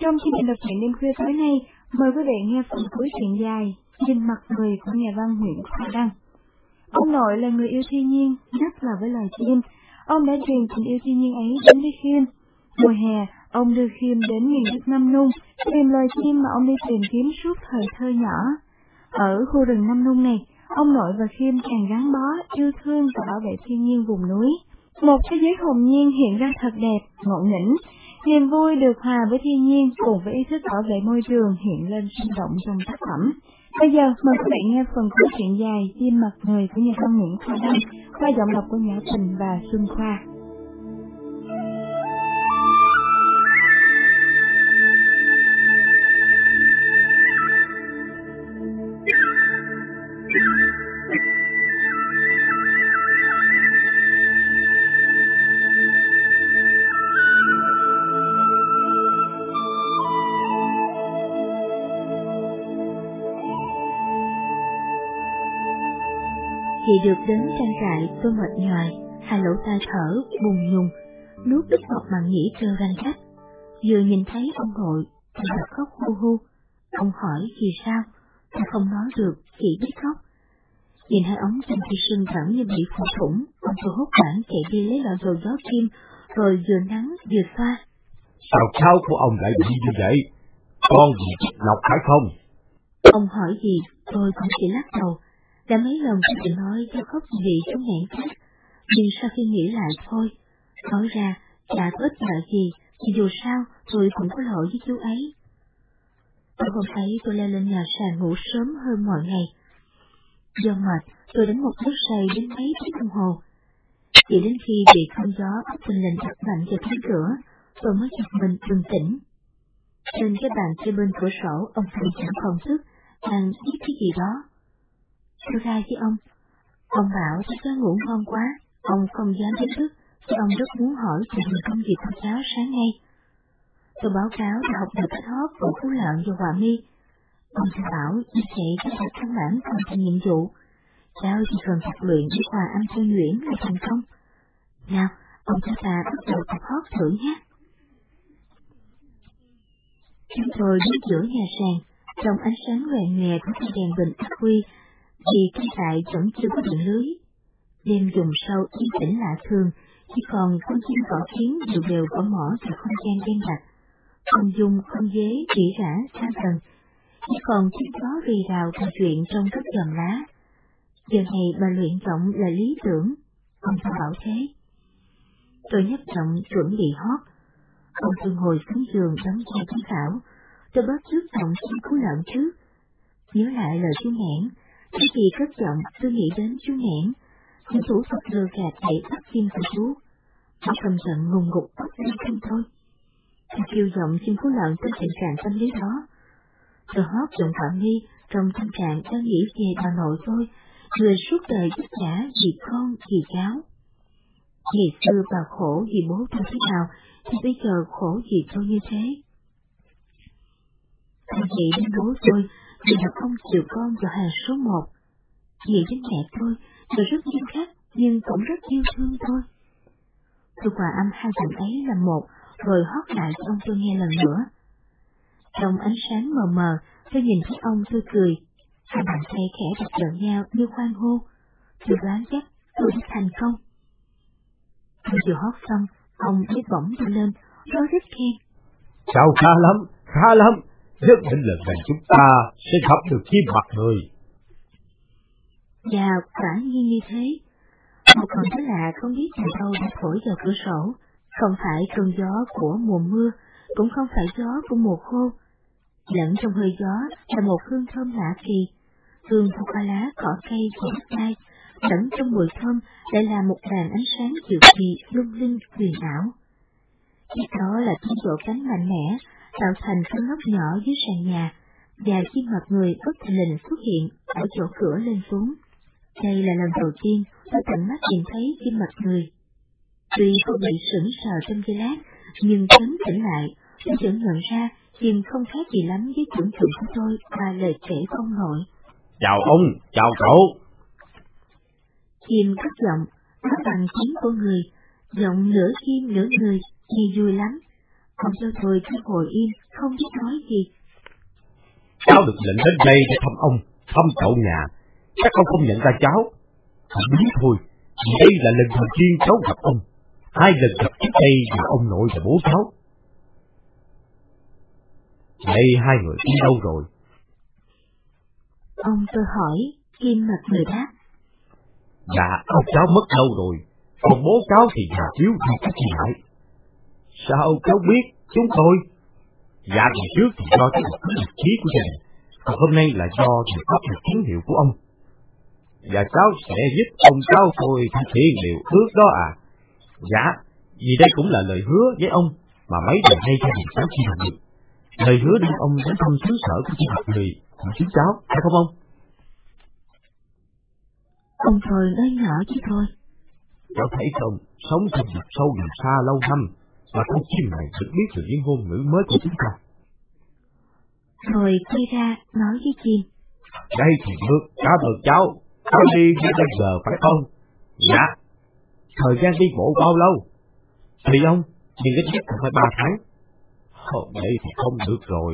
Trong chương trình đọc truyện đêm khuya tối nay, mời quý vị nghe phần cuối truyện dài Nhìn mặt người của nhà văn Nguyễn Khoa Đăng. Ông nội là người yêu thiên nhiên, nhất là với loài chim. Ông đã truyền tình yêu thiên nhiên ấy đến với Khiêm. Mùa hè, ông đưa Khiêm đến miền đất Nam Nung, tìm loài chim mà ông đi tìm kiếm suốt thời thơ nhỏ. Ở khu rừng Nam Nung này, ông nội và Khiêm càng gắn bó, yêu thương và bảo vệ thiên nhiên vùng núi. Một thế giới hồn nhiên hiện ra thật đẹp, ngộ nghĩnh, niềm vui được hòa với thiên nhiên cùng với ý thức bảo vệ môi trường hiện lên sinh động trong tác phẩm. Bây giờ, mời các bạn nghe phần câu chuyện dài Chim mặt người của nhà văn Nguyễn Khoa Đăng qua giọng đọc của Nhã Tình và Xuân Khoa. Được đến trang trại tôi mệt nhòi, hai lỗ tai thở, bùng nhùng, nuốt nước bọt mà nghĩ trơ ranh rách. Vừa nhìn thấy ông nội, thì bật khóc hu hu. Ông hỏi vì sao, ta không nói được, chỉ biết khóc. Nhìn hai ống chân khi sưng thẳng như bị phụ thủng, ông tôi hốt bản chạy đi lấy lọ dầu gió kim, rồi vừa nắng vừa xoa. Sao cháu của ông lại bị như vậy? Con gì lọc phải không? Ông hỏi gì, tôi cũng chỉ lắc đầu, đã mấy lần tôi định nói cho khóc vì chúng nghẹn chết, nhưng sau khi nghĩ lại thôi, nói ra chả có ích lợi gì, thì dù sao tôi cũng có lỗi với chú ấy. Tôi không thấy tôi leo lên nhà sàn ngủ sớm hơn mọi ngày. Do mệt, tôi đánh một giấc say đến mấy tiếng đồng hồ. Chỉ đến khi bị không gió ấp tình lệnh đập mạnh vào cánh cửa, tôi mới giật mình bình tĩnh. Trên cái bàn kia bên cửa sổ, ông thầy chẳng còn thức, đang viết cái gì đó. Tôi ra với ông. Ông bảo tôi cháu ngủ ngon quá, ông không dám đánh thức, chứ ông rất muốn hỏi tình hình công việc của cháu sáng nay. Tôi báo cáo là học được cách hót của Phú Lợn và Hòa Mi. Ông thì bảo như vậy các đặt căn bản hoàn thành nhiệm vụ. Cháu chỉ cần tập luyện với hòa âm theo Nguyễn là thành công. Nào, ông cho ta bắt đầu tập hót thử nhé. Chúng tôi đứng giữa nhà sàn, trong ánh sáng loè nghè của cây đèn bình ắc quy, vì cây dại vẫn chưa có điện lưới. Đêm dùng sâu yên tĩnh lạ thường, chỉ còn con chim cỏ kiến đều đều có mỏ và không gian đen đặc. Không dung, không dế, chỉ rã, xa dần. Chỉ còn chiếc gió rì rào trò chuyện trong các giòn lá. Giờ này bà luyện giọng là lý tưởng, ông ta bảo thế. Tôi nhấp giọng chuẩn bị hót. Ông tôi ngồi xuống giường đóng chai cái khảo. Tôi bắt trước giọng chim cú lợn trước. Nhớ lại lời chú nghẽn, khi kỳ cất giọng tôi nghĩ đến chú nghẽn, những thủ thuật lừa gạt để bắt chim của chú. Nó cầm giận ngùng ngục bắt lên không thôi. Tôi kêu giọng chim cú lợn trong tình trạng tâm lý đó. Tôi hót giọng Phạm Nghi trong tâm trạng đang nghĩ về bà nội tôi, người suốt đời tất cả vì con, vì cháu. Ngày xưa bà khổ vì bố tôi thế nào, thì bây giờ khổ vì tôi như thế. Tôi nghĩ đến bố tôi vì là không chịu con vào hàng số một. Nghĩa đến mẹ tôi tôi rất nghiêm khắc nhưng cũng rất yêu thương tôi. Tôi hòa âm hai giọng ấy là một, rồi hót lại cho ông tôi nghe lần nữa. Trong ánh sáng mờ mờ, tôi nhìn thấy ông tôi cười, hai bàn tay khẽ đặt lẫn nhau như khoan hô. Tôi đoán chắc tôi đã thành công. Tôi vừa hót xong, ông biết bỗng tôi lên, rối rít khen. Sao khá lắm, khá lắm, nhất định lần này chúng ta sẽ gặp được khi mặt người. Và quả nhiên như thế. Một còn thế là không biết từ đâu đã thổi vào cửa sổ, không phải cơn gió của mùa mưa, cũng không phải gió của mùa khô. Lẫn trong hơi gió là một hương thơm lạ kỳ, hương thuộc hoa lá, cỏ cây của đất đai, lẫn trong mùi thơm lại là một làn ánh sáng dịu kỳ, lung linh, huyền ảo. Tiếp đó là tiếng vỗ cánh mạnh mẽ, tạo thành cái lốc nhỏ dưới sàn nhà, và chim mặt người bất thình lình xuất hiện ở chỗ cửa lên xuống. Đây là lần đầu tiên tôi tận mắt nhìn thấy chim mặt người. Tuy không bị sững sờ trong giây lát, nhưng chấn tỉnh lại, tôi vẫn nhận ra chim không khác gì lắm với tưởng tượng của tôi qua lời kể của ông nội. Chào ông, chào cậu. Chim cất giọng, nó bằng tiếng của người, giọng nửa chim nửa người, nghe vui lắm. Ông cho tôi cứ ngồi im, không biết nói gì. Cháu được lệnh đến đây để thăm ông, thăm cậu nhà. Chắc ông không nhận ra cháu. Không biết thôi, đây là lần đầu tiên cháu gặp ông. Hai lần gặp trước đây là ông nội và bố cháu. Đây hai người đi đâu rồi? Ông tôi hỏi, Kim mặt người đáp. Dạ, ông cháu mất lâu rồi, còn bố cháu thì già yếu cái gì hại. Sao cháu biết chúng tôi? Dạ ngày trước thì do cái một nhật ký của đình, còn hôm nay là do việc pháp được tín hiệu của ông. Và cháu sẽ giúp ông cháu tôi thực hiện điều ước đó à. Dạ, vì đây cũng là lời hứa với ông mà mấy đời nay gia đình cháu chưa làm được. Lời hứa đưa ông đến thăm xứ sở của chị học người của chúng cháu, phải không ông? Ông thôi nói nhỏ chứ thôi. Cháu thấy không, sống trong vực sâu gần xa lâu năm, và con chim này được biết được những ngôn ngữ mới của chúng ta. Rồi quay ra nói với chim. Đây thì được, cảm ơn cháu, cháu đi đến bây giờ phải không? Dạ. Thời gian đi bộ bao lâu? Thì ông, nhưng ít nhất phải ba tháng. Hôm nay thì không được rồi,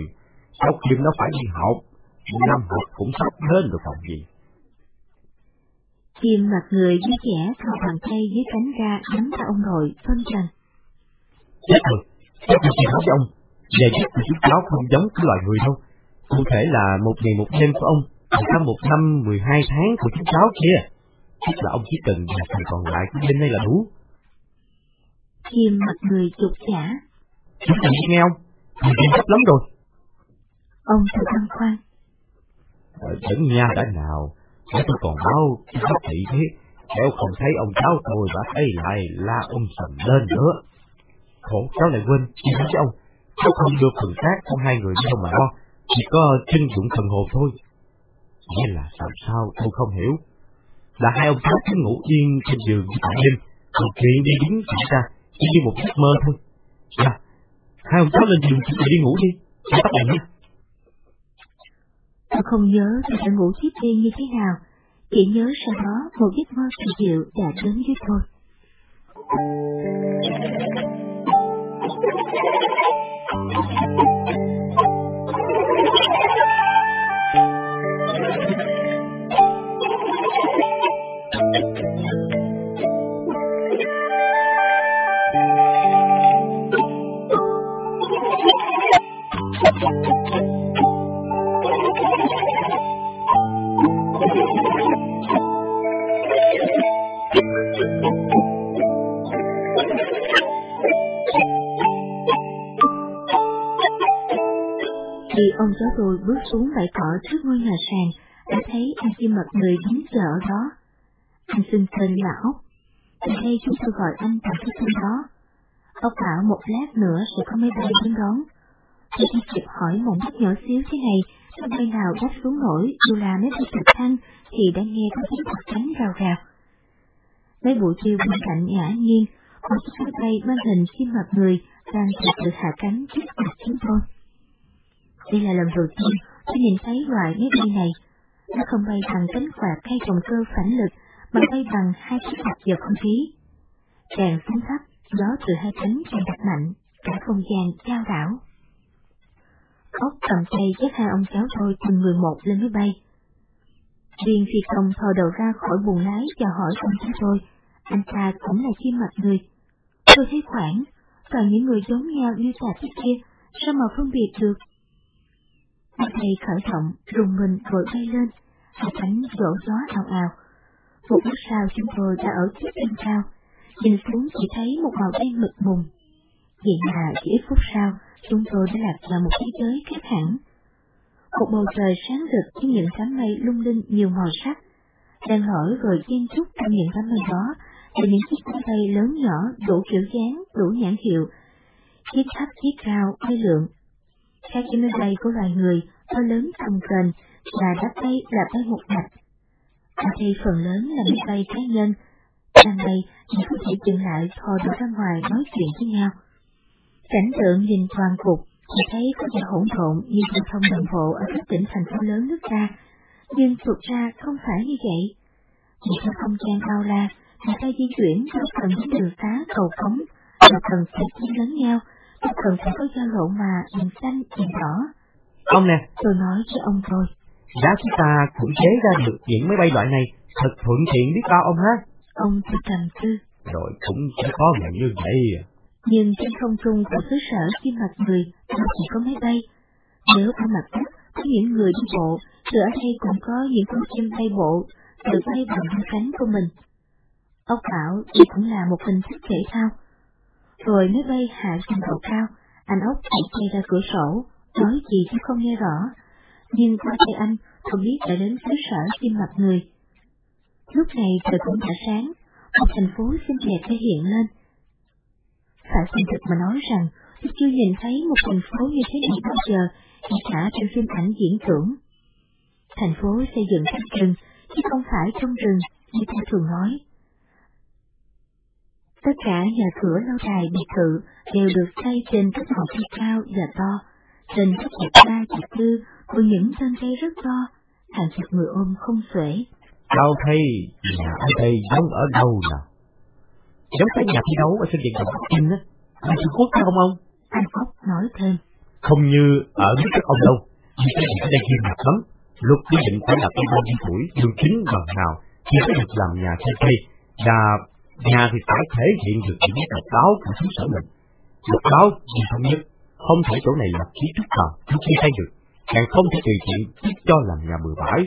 cháu Kim nó phải đi học, năm học cũng sắp đến rồi còn gì. Chim mặt người vui vẻ thò bàn tay dưới cánh ra nắm tay ông nội phân trần. Chết rồi, cháu không chỉ nói với ông, về chất của chúng cháu không giống cái loài người đâu. Cụ thể là một ngày một đêm của ông, còn cả một năm mười hai tháng của chúng cháu kia. Tức là ông chỉ cần và phần còn lại của đêm nay là đủ. Chim mặt người chụp giả. Chúng ta nghe không? Thời gian gấp lắm rồi. Ông thật băn khoăn. Ờ, Đừng nha đã nào, để tôi còn báo bác thị thế, nếu không thấy ông cháu tôi bác ấy lại la ông sầm lên nữa. Khổ cháu lại quên, chi nói với ông, cháu không được phần khác của hai người đâu mà lo, chỉ có chân dụng thần hồn thôi. Nghĩa là làm sao tôi không hiểu. Là hai ông cháu cứ ngủ yên trên giường như tại đêm, còn chuyện đi đứng xảy ra chỉ như một giấc mơ thôi. Dạ, hai ông cháu lên giường chuẩn bị đi ngủ đi, cháu tắt đèn nhé. Tôi không nhớ tôi đã ngủ tiếp đi như thế nào, chỉ nhớ sau đó một giấc mơ kỳ diệu đã đến với tôi. Khi ông cháu tôi bước xuống bãi cỏ trước ngôi nhà sàn, đã thấy anh chim mật người đứng chờ ở đó. Anh xưng tên là Ốc. Từ đây chúng tôi gọi anh bằng cái tên đó. Ốc bảo một lát nữa sẽ có máy bay đến đón. Tôi đi kịp hỏi một nhắc nhỏ xíu thế này, máy bay nào đáp xuống nổi, dù là máy bay trực thăng, thì đã nghe có tiếng thật cánh rào rào. Mấy buổi chiều bên cạnh ngã nghiêng, một chiếc máy bay mang hình chim mật người đang từ từ hạ cánh trước mặt chúng tôi. Đây là lần đầu tiên tôi nhìn thấy loại máy bay này. Nó không bay bằng cánh quạt hay động cơ phản lực, mà bay bằng hai chiếc hạt dầu không khí. Càng xuống thấp, gió từ hai cánh càng đặt mạnh, cả không gian trao đảo. Ốc cầm tay dắt hai ông cháu tôi từng người một lên máy bay. Viên phi công thò đầu ra khỏi buồng lái chào hỏi ông cháu tôi. Anh ta cũng là chim mặt người. Tôi thấy khoảng, toàn những người giống nhau như cả thế kia, sao mà phân biệt được? Anh thầy khởi động, rùng mình vội bay lên, hạ cánh vỗ gió ào ào. Một lúc sau chúng tôi đã ở chiếc trên cao, nhìn xuống chỉ thấy một màu đen mực mùng. Vậy là chỉ ít phút sau, chúng tôi đã lạc vào một thế giới khác hẳn. Một bầu trời sáng rực với những đám mây lung linh nhiều màu sắc. Đang nổi rồi chen chúc trong những đám mây đó là những chiếc máy bay lớn nhỏ đủ kiểu dáng, đủ nhãn hiệu. Chiếc thấp chiếc cao bay lượn. Các chiếc máy bay của loài người to lớn tầm kềnh và đáp bay là bay một mạch. Ở đây phần lớn là máy bay cá nhân. Đang bay chỉ có thể dừng lại thò đầu ra ngoài nói chuyện với nhau. Cảnh tượng nhìn toàn cục chỉ thấy có vẻ hỗn độn như giao thông đồng bộ ở các tỉnh thành phố lớn nước ta, nhưng thực ra không phải như vậy. Vì trong không gian bao la, người ta di chuyển đâu cần đến đường xá cầu cống, mà cần phải chiến lẫn nhau, cần phải có giao lộ mà đèn xanh, đèn đỏ. Ông nè, Tôi nói với ông tôi, giá chúng ta cũng chế ra được những máy bay loại này thật thuận tiện biết bao ông ha. ông tôi trầm tư. Rồi cũng sẽ có ngày như vậy. Nhưng trên không trung của xứ sở chim mặt người đâu chỉ có máy bay. Nếu ở mặt đất có những người đi bộ, thì ở đây cũng có những con chim bay bộ, tự bay bằng hai cánh của mình. Ốc bảo đây cũng là một hình thức thể thao. Rồi máy bay hạ trên độ cao, anh ốc chạy tay ra cửa sổ, nói gì chứ không nghe rõ. Nhưng qua tay anh, không biết đã đến xứ sở chim mặt người. Lúc này trời cũng đã sáng, một thành phố xinh đẹp đã hiện lên. Phải xin thực mà nói rằng, tôi chưa nhìn thấy một thành phố như thế này bao giờ, ngay cả trong phim ảnh diễn tưởng. Thành phố xây dựng trong rừng, chứ không phải trong rừng, như tôi thường nói. Tất cả nhà cửa lâu đài biệt thự đều được xây trên các ngọn cây cao và to, trên các chạc ba chạc tư của những thân cây rất to, hàng chục người ôm không xuể. Cháu thấy nhà ở đây giống ở đâu nào? Giống cái nhà thi đấu ở sân vận động Bắc Kinh á. Ở Trung Quốc phải không ông? Anh Ốc nói thêm, Không như ở nước các ông đâu. Vì cái nhà ở đây nghiêm ngặt lắm. Luật quy định phải là cái bao nhiêu tuổi, đường kính bằng nào thì mới được làm nhà xây cây. Và nhà thì phải thể hiện được những nét độc đáo của xứ sở mình. Độc đáo gì không nhất, không thể chỗ này lập ký trúc tờ, trước khi xây được. Càng không thể tùy tiện cho làm nhà bừa bãi,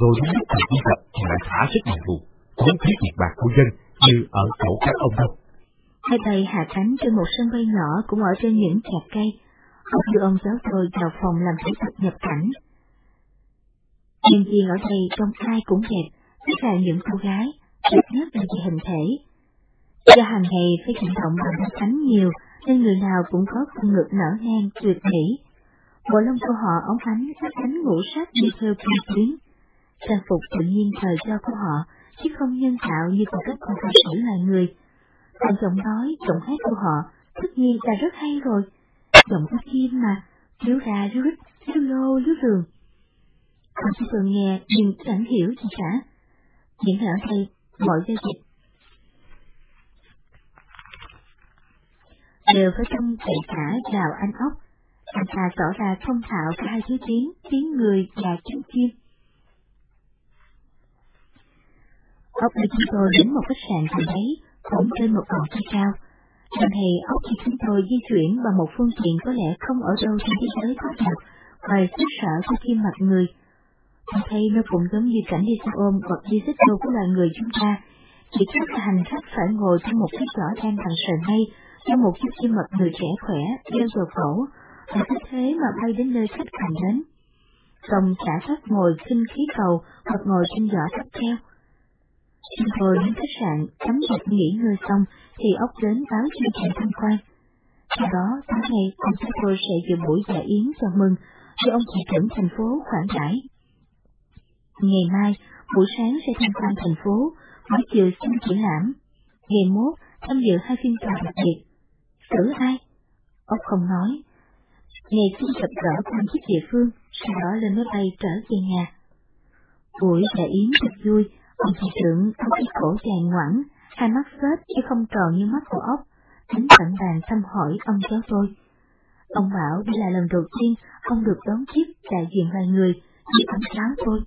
rồi đến lúc thành quy tập thì lại thả sức mạnh vụ, tốn khí tiền bạc của dân như ở chỗ các ông đâu. Hai thầy hạ cánh trên một sân bay nhỏ cũng ở trên những chạc cây. Ông đưa ông giáo tôi vào phòng làm thủ tục nhập cảnh. Nhân viên ở đây trong ai cũng đẹp, tất cả những cô gái, đẹp nhất là về hình thể. Do hàng ngày phải vận động bằng hai cánh nhiều, nên người nào cũng có con ngực nở nang tuyệt mỹ. Bộ lông của họ ống ánh sắc cánh ngũ sắc đi theo kim tuyến. Trang phục tự nhiên thời cho của họ, chứ không nhân tạo như của các con ca sĩ loài người. Còn giọng nói, giọng hát của họ, tất nhiên là rất hay rồi. Giọng của chim mà, líu ra líu rít, líu lô líu rường. Ông chỉ thường nghe nhưng chẳng hiểu gì cả. Những ở đây, mọi giao dịch đều có trong kệ cả vào anh ốc. Anh ta tỏ ra thông thạo cả hai thứ tiếng, tiếng người và tiếng chim. Ốc đưa chúng tôi đến một khách sạn gần đấy, cũng trên một ngọn cây cao. Lần này ốc thì chúng tôi di chuyển bằng một phương tiện có lẽ không ở đâu trên thế giới có được, ngoài sức sở của khi mặt người. Tôi thấy nó cũng giống như cảnh đi xe ôm hoặc đi xích đô của loài người chúng ta, chỉ khác là hành khách phải ngồi trong một cái giỏ đang bằng sợi mây, cho một chiếc chim mật người trẻ khỏe, đeo vào cổ, và cứ thế mà bay đến nơi khách hàng đến. Xong trả khách ngồi khinh khí cầu hoặc ngồi trên giỏ thấp treo. Chúng tôi đến khách sạn, tắm giặt nghỉ ngơi xong, thì ốc đến báo chương trình tham quan. Sau đó, tối nay, ông chúng tôi sẽ dự buổi dạ yến chào mừng cho ông thị trưởng thành phố khoản đãi. Ngày mai, buổi sáng sẽ tham quan thành phố, buổi chiều xem triển lãm. Ngày mốt, tham dự hai phiên tòa đặc biệt. Xử ai? Ông không nói. Ngày khi gặp gỡ quan chức địa phương, sau đó lên máy bay trở về nhà. Buổi đại yến thật vui, ông thị trưởng có cái cổ dài ngoẵn, hai mắt xếp chứ không tròn như mắt của ốc, đến tận bàn thăm hỏi ông cháu tôi. Ông bảo đây là lần đầu tiên ông được đón tiếp đại diện loài người như ông cháu tôi.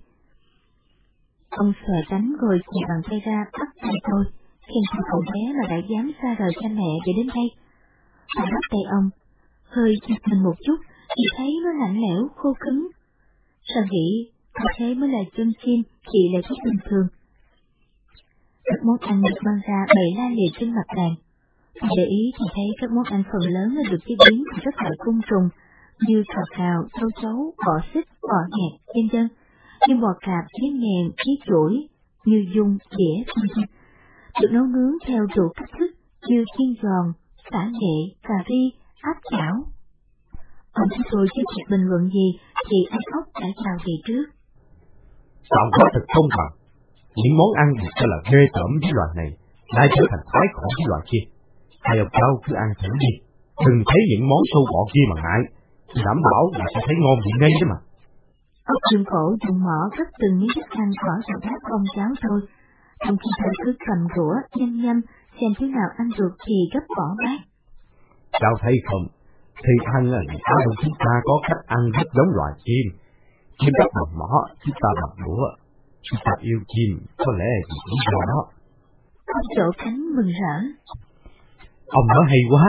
Ông xòe cánh rồi chỉ bàn tay ra bắt tay tôi, khen cho cậu bé là đã dám xa rời cha mẹ để đến đây. Tôi bắt tay ông, hơi giật mình một chút, chỉ thấy nó lạnh lẽo, khô cứng. Sao nghĩ, có thế mới là chân chim, chỉ là chút bình thường. Các món ăn được mang ra bày la liệt trên mặt bàn. Để ý thì thấy các món ăn phần lớn là được chế biến từ các loại côn trùng, như thọ cào, châu chấu, bọ xích, bọ nhạt, vân vân, nhưng bò cạp, giấy nghèn, giấy chuỗi, như dung, dĩa, vân được nấu nướng theo đủ cách thức như chiên giòn, xả nghệ, cà ri, áp chảo. Ông chúng tôi chưa kịp bình luận gì thì anh ốc đã chào về trước. Sao quá thật công bằng. Những món ăn được cho là ghê tởm với loài này, lại trở thành khoái khổ với loài kia. Hai ông cháu cứ ăn thử đi, đừng thấy những món sâu bọ kia mà ngại, đảm bảo là sẽ thấy ngon vị ngay đó mà. Ốc dương cổ dùng mỏ gấp từng miếng thức ăn khỏi vào bát ông cháu tôi, trong khi tôi cứ cầm đũa nhâm nhâm xem thế nào ăn được thì gấp bỏ bát. Cháu thấy không, Thì anh là ở trong chúng ta có cách ăn rất giống loài chim. Chim bắt bằng mỏ, chúng ta bằng đũa. Chúng ta yêu chim, có lẽ vì lý do đó. Ông chỗ cánh mừng rỡ. Ông nói hay quá,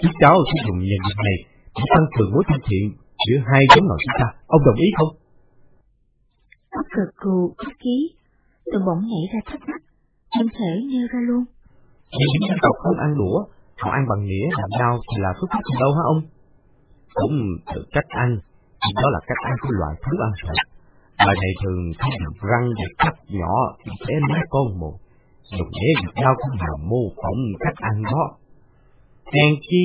chúng cháu sẽ dùng nhận định này để tăng cường mối thân thiện giữa hai giống loài chúng ta. Ông đồng ý không? Ông cực cù, bất ký. Tôi bỗng nhảy ra thắc mắc, không thể nêu ra luôn. Những dân tộc không ăn đũa, họ ăn bằng nghĩa làm sao thì là xuất phát từ đâu hả ông? Cũng từ cách ăn, đó là cách ăn của loài thú ăn thịt. Loài này thường thấy được răng và cắt nhỏ thì sẽ nát con một. Dùng nghĩa dùng dao cũng là mô phỏng cách ăn đó. Hèn chi,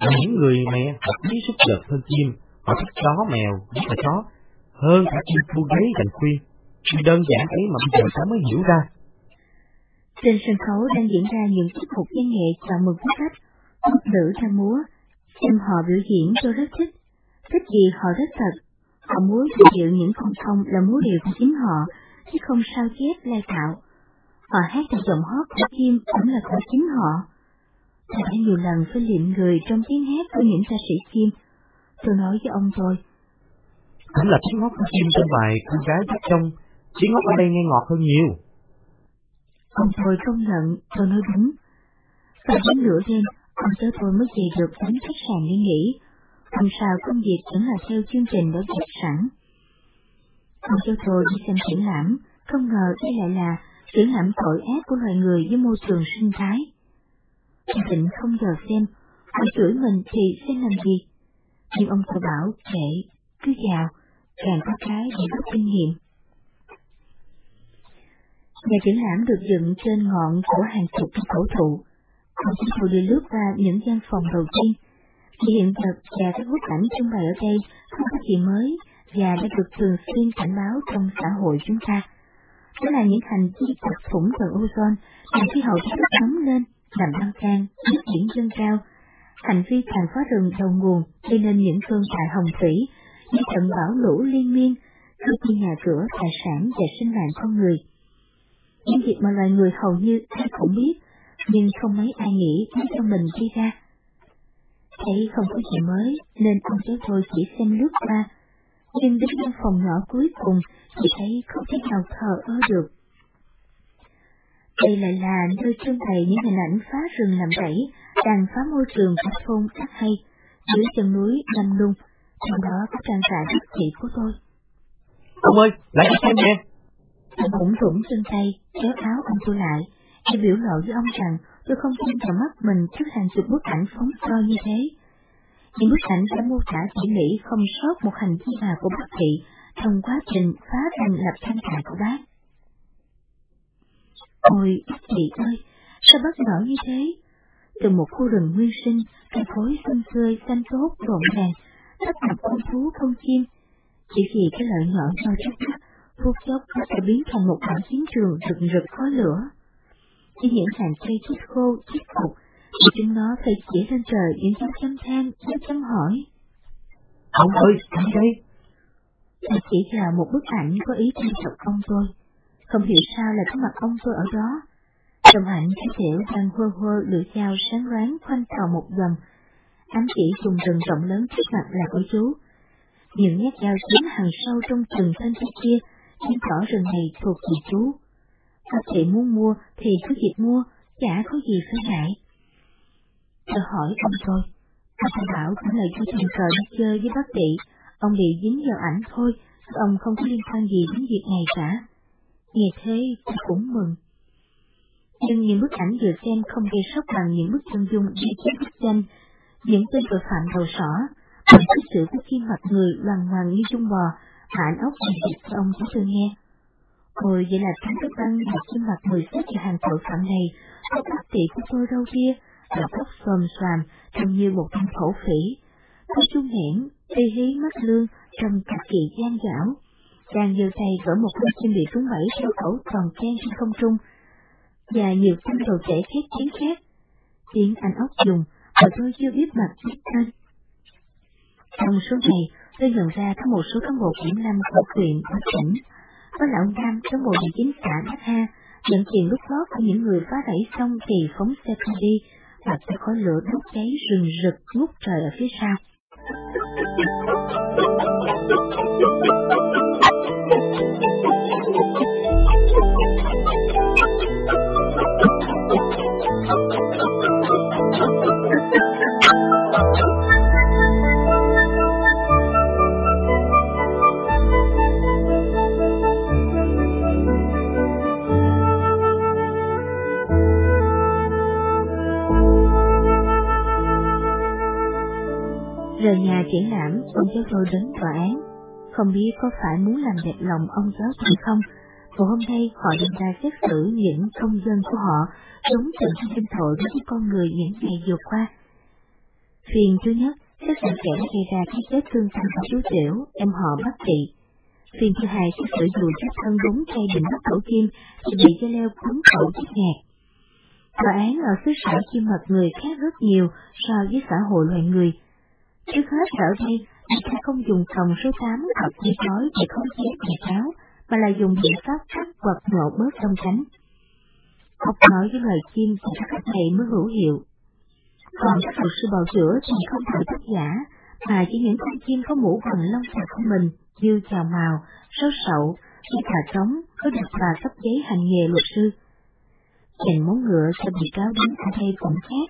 là những người mẹ học lý xúc lực hơn chim, họ thích chó mèo, nhất là chó, hơn cả chim thu gáy dành khuyên. Chỉ đơn giản ấy mà bây giờ ta mới hiểu ra. Trên sân khấu đang diễn ra những tiết mục văn nghệ chào mừng quý khách, quốc nữ ra múa. Xem họ biểu diễn tôi rất thích. Thích gì họ rất thật. Họ múa dự dự những con thông là múa điều của chính họ, chứ không sao chép lai tạo. Họ hát theo giọng hót của chim cũng là của chính họ. Tôi đã nhiều lần phải liệm người trong tiếng hát của những ca sĩ chim. Tôi nói với ông tôi. Cũng là tiếng hót của chim trong bài con gái rất trong, tiếng hót ở đây nghe ngọt hơn nhiều. Ông Thôi công nhận, tôi nói đúng. Và đến nửa đêm, ông tới tôi mới về được đến khách sạn đi nghỉ. Hôm sau công việc vẫn là theo chương trình đã đặt sẵn. Ông cho tôi đi xem triển lãm, không ngờ đây lại là triển lãm tội ác của loài người với môi trường sinh thái. Tôi định không giờ xem, ông chửi mình thì xem làm gì. Nhưng ông tôi bảo kệ, cứ vào, càng có cái để rút kinh nghiệm. Nhà triển lãm được dựng trên ngọn của hàng chục cây cổ thụ. Ông chỉ tôi đi lướt qua những gian phòng đầu tiên. Thì hiện vật và các bức ảnh trưng bày ở đây không có gì mới và đã được thường xuyên cảnh báo trong xã hội chúng ta. Đó là những hành vi chặt thủng tầng ozone, làm khí hậu rất nóng lên, làm băng can, nước biển dâng cao, hành vi tàn phá rừng đầu nguồn gây nên những cơn đại hồng thủy, những trận bão lũ liên miên, cướp đi nhà cửa, tài sản và sinh mạng con người những việc mà loài người hầu như ai cũng biết, nhưng không mấy ai nghĩ đến cho mình gây ra. Thấy không có gì mới, nên ông cháu tôi chỉ xem lướt qua, nhưng đến căn phòng nhỏ cuối cùng thì thấy không thể nào thờ ơ được. Đây lại là nơi trưng bày những hình ảnh phá rừng làm rẫy, đàn phá môi trường của thôn Đắc Hay, dưới chân núi Nam Lung, trong đó có trang trại đất thị của tôi. Ông ơi, lại đi xem nè ông cũng rủng chân tay, kéo áo ông tôi lại, để biểu lộ với ông rằng tôi không tin vào mắt mình trước hàng chục bức ảnh phóng to như thế. Những bức ảnh đã mô tả tỉ mỉ không sót một hành vi nào của bác thị trong quá trình phá thành lập thanh tài của bác. Ôi, bác thị ơi, sao bác nở như thế? Từ một khu rừng nguyên sinh, cây cối xanh tươi, xanh tốt, rộn ràng, tất cả con thú, không chim. Chỉ vì cái lợi nhỏ cho trước mắt, phút chốc nó sẽ biến thành một khoảng chiến trường rực rực khói lửa. Chỉ những hàng cây chết khô, chết cục, thì chúng nó phải chỉ lên trời những dấu chấm than, dấu chấm hỏi. Ông ơi, anh đây. Tôi chỉ là một bức ảnh có ý chăm chọc ông tôi. Không hiểu sao là có mặt ông tôi ở đó. Trong ảnh cái tiểu đang hơ hơ lưỡi dao sáng loáng khoanh tròn một vòng. Ám chỉ trùng rừng rộng lớn trước mặt là của chú. Những nhát dao chiếm hàng sâu trong rừng thân thế kia biết rõ rừng này thuộc về chú. Bác sĩ muốn mua thì cứ việc mua, chả có gì phải ngại. Tôi hỏi ông tôi, ông ta bảo cũng là do tình cờ đi chơi với bác sĩ, ông bị dính vào ảnh thôi, ông không có liên quan gì đến việc này cả. Nghe thế tôi cũng mừng. Nhưng những bức ảnh vừa xem không gây sốc bằng những bức chân dung ghi chép bức tranh, những tên tội phạm đầu sỏ, bằng cái sự của khi mặt người loằng hoàng như trung bò, Hạnh ốc gì dịch cho ông giáo sư nghe. Ôi, vậy là thánh cái tăng đặt trên mặt mười xếp cho hàng tội phạm này, có bác tỷ của tôi đâu kia, đầu tóc xòm xoàm, trông như một con thổ phỉ. Có chú nghẽn, tê hí mắt lương, trông cực kỳ gian dảo. Đang giơ tay gỡ một con chim bị trúng bẫy theo khẩu tròn chen trên không trung, và nhiều tên đồ trẻ khét tiếng khác. Tiếng anh ốc dùng, và tôi chưa biết mặt biết tên. Trong số này, tôi nhận ra có một số cán bộ kiểm lâm của huyện ở tỉnh, có lão nam cán bộ địa chính xã Đắc Ha, nhận tiền lúc lót của những người phá rẫy xong thì phóng xe đi, và cho khói lửa đốt cháy rừng rực ngút trời ở phía sau. Tôi đến tòa án. Không biết có phải muốn làm đẹp lòng ông cháu tôi không, và hôm nay họ đem ra xét xử những công dân của họ chống tình sinh tội đối với con người những ngày vừa qua. Phiên thứ nhất, xét xử kẻ đã gây ra cái chết thương tâm của chú Tiểu, em họ bắt chị. Phiên thứ hai xét xử dù chết thân đúng cây định bắt tổ kim thì bị dây leo cuốn cổ chết ngạt. Tòa án ở xứ sở chi mật người khác rất nhiều so với xã hội loài người, Trước hết ở đây, anh ta không dùng còng số 8 hoặc dây trói để khống chế bị cáo, mà là dùng biện pháp cắt hoặc nhổ bớt trong cánh. Học nói với lời chim thì các cách này mới hữu hiệu. Còn các luật sư bào chữa thì không phải tác giả, mà chỉ những con chim có mũ bằng lông sạc của mình như chào màu, sấu sậu, khi thả trống có được và cấp giấy hành nghề luật sư. Dành món ngựa cho bị cáo đến ở đây cũng khác,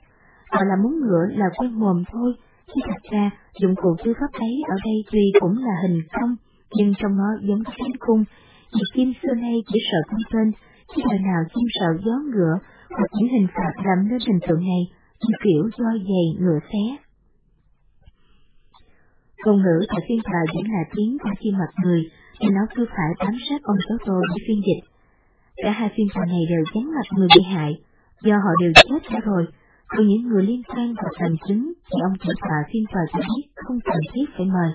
gọi là món ngựa là quen mồm thôi, Chứ thật ra, dụng cụ tư pháp ấy ở đây tuy cũng là hình không, nhưng trong nó giống cánh cung, vì chim xưa nay chỉ sợ con tên, chứ đời nào chim sợ gió ngựa, hoặc những hình phạt làm nên hình tượng này, như kiểu do dày ngựa xé. Ngôn ngữ tại phiên tòa vẫn là tiếng của chim mặt người, nên nó cứ phải bám sát ông số tô để phiên dịch. Cả hai phiên tòa này đều chắn mặt người bị hại, do họ đều chết cả rồi, với những người liên quan và thành chứng thì ông chủ tòa phiên tòa cho biết không cần thiết phải mời.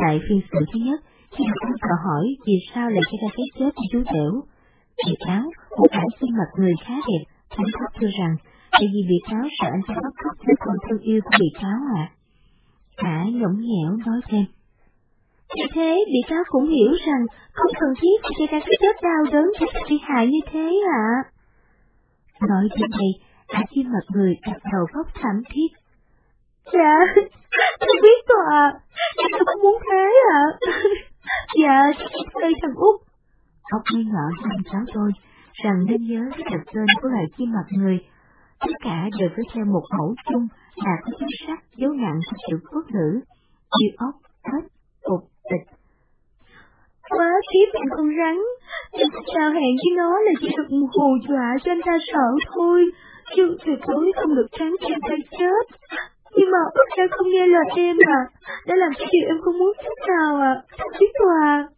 Tại phiên xử thứ nhất, khi được ông tòa hỏi vì sao lại gây ra cái chết của chú Tiểu, bị cáo, một hãng sinh mặt người khá đẹp, thánh khóc thưa rằng, tại vì bị cáo sợ anh ta bắt cóc với con thương yêu của bị cáo à. Cả nhõng nhẽo nói thêm. vì thế, bị cáo cũng hiểu rằng không cần thiết gây ra cái chết đau đớn cho bị hại như thế ạ. À. Nói đến đây, Ả chim mặt người đặt đầu khóc thảm thiết. Dạ, tôi biết nhưng tôi không muốn thế ạ. À. dạ, đây thằng Út. Ốc nghi ngờ thằng cháu tôi, rằng nên nhớ cái đặt tên của loài chim mặt người. Tất cả đều có theo một mẫu chung là có chính sắc dấu nặng của chữ quốc ngữ, như ốc, hết, cục, tịch. Quá kiếp em con rắn, sao hẹn với nó là chỉ được hù dọa cho anh ta sợ thôi chứ tuyệt đối không được tránh em tay chết. Nhưng mà Út ra không nghe lời em à, đã làm cái điều em không muốn chút nào à, biết tòa.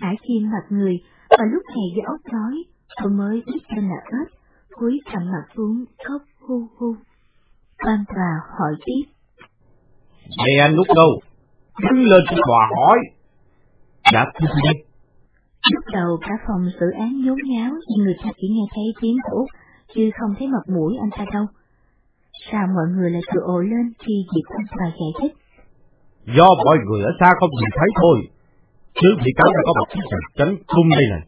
Ả chim mặt người, và lúc này với ốc nói, tôi mới biết tên là ếch, cúi thầm mặt xuống, khóc hu hu. Quan tòa hỏi tiếp. Này anh lúc đâu? Đứng lên cho tòa hỏi. Dạ, thưa đi. Lúc đầu cả phòng xử án nhốn nháo, nhưng người ta chỉ nghe thấy tiếng của Út chứ không thấy mặt mũi anh ta đâu. Sao mọi người lại tự ồ lên khi dịp anh ta giải thích? Do mọi người ở xa không nhìn thấy thôi, chứ bị cáo đã có một chiếc rèm tránh cung đây này.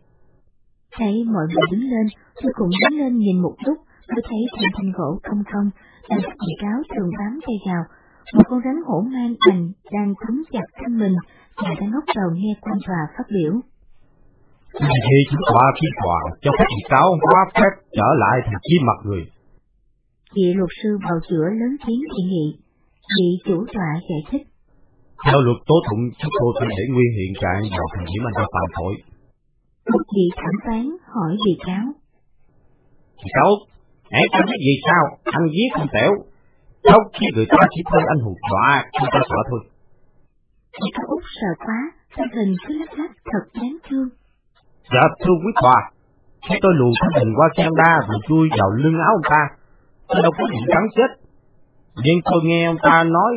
Thấy mọi người đứng lên, tôi cũng đứng lên nhìn một lúc, tôi thấy thanh thanh gỗ không không, đang bị cáo thường bám cây gào, một con rắn hổ mang ảnh đang cúm chặt thân mình và đang ngóc đầu nghe quan tòa phát biểu. Vì thế chúng tòa phiên tòa cho phép bị cáo hóa phép trở lại thành chim mặt người. Vị luật sư bào chữa lớn tiếng đề nghị, vị chủ tọa giải thích. Theo luật tố tụng, chúng tôi phải để nguyên hiện trạng vào thời điểm anh ta phạm tội. Một vị thẩm phán hỏi bị cáo. Bị cáo, hãy cho biết gì sao, anh giết con tẻo. Trong khi người ta chỉ thuê anh hù dọa, chúng ta sợ thôi. Bị cáo Úc sợ quá, thân hình cứ lắc lắc thật đáng thương. Dạ thưa quý tòa, khi tôi lùi thân hình qua đa và chui vào lưng áo ông ta, tôi đâu có bị cắn chết. Nhưng tôi nghe ông ta nói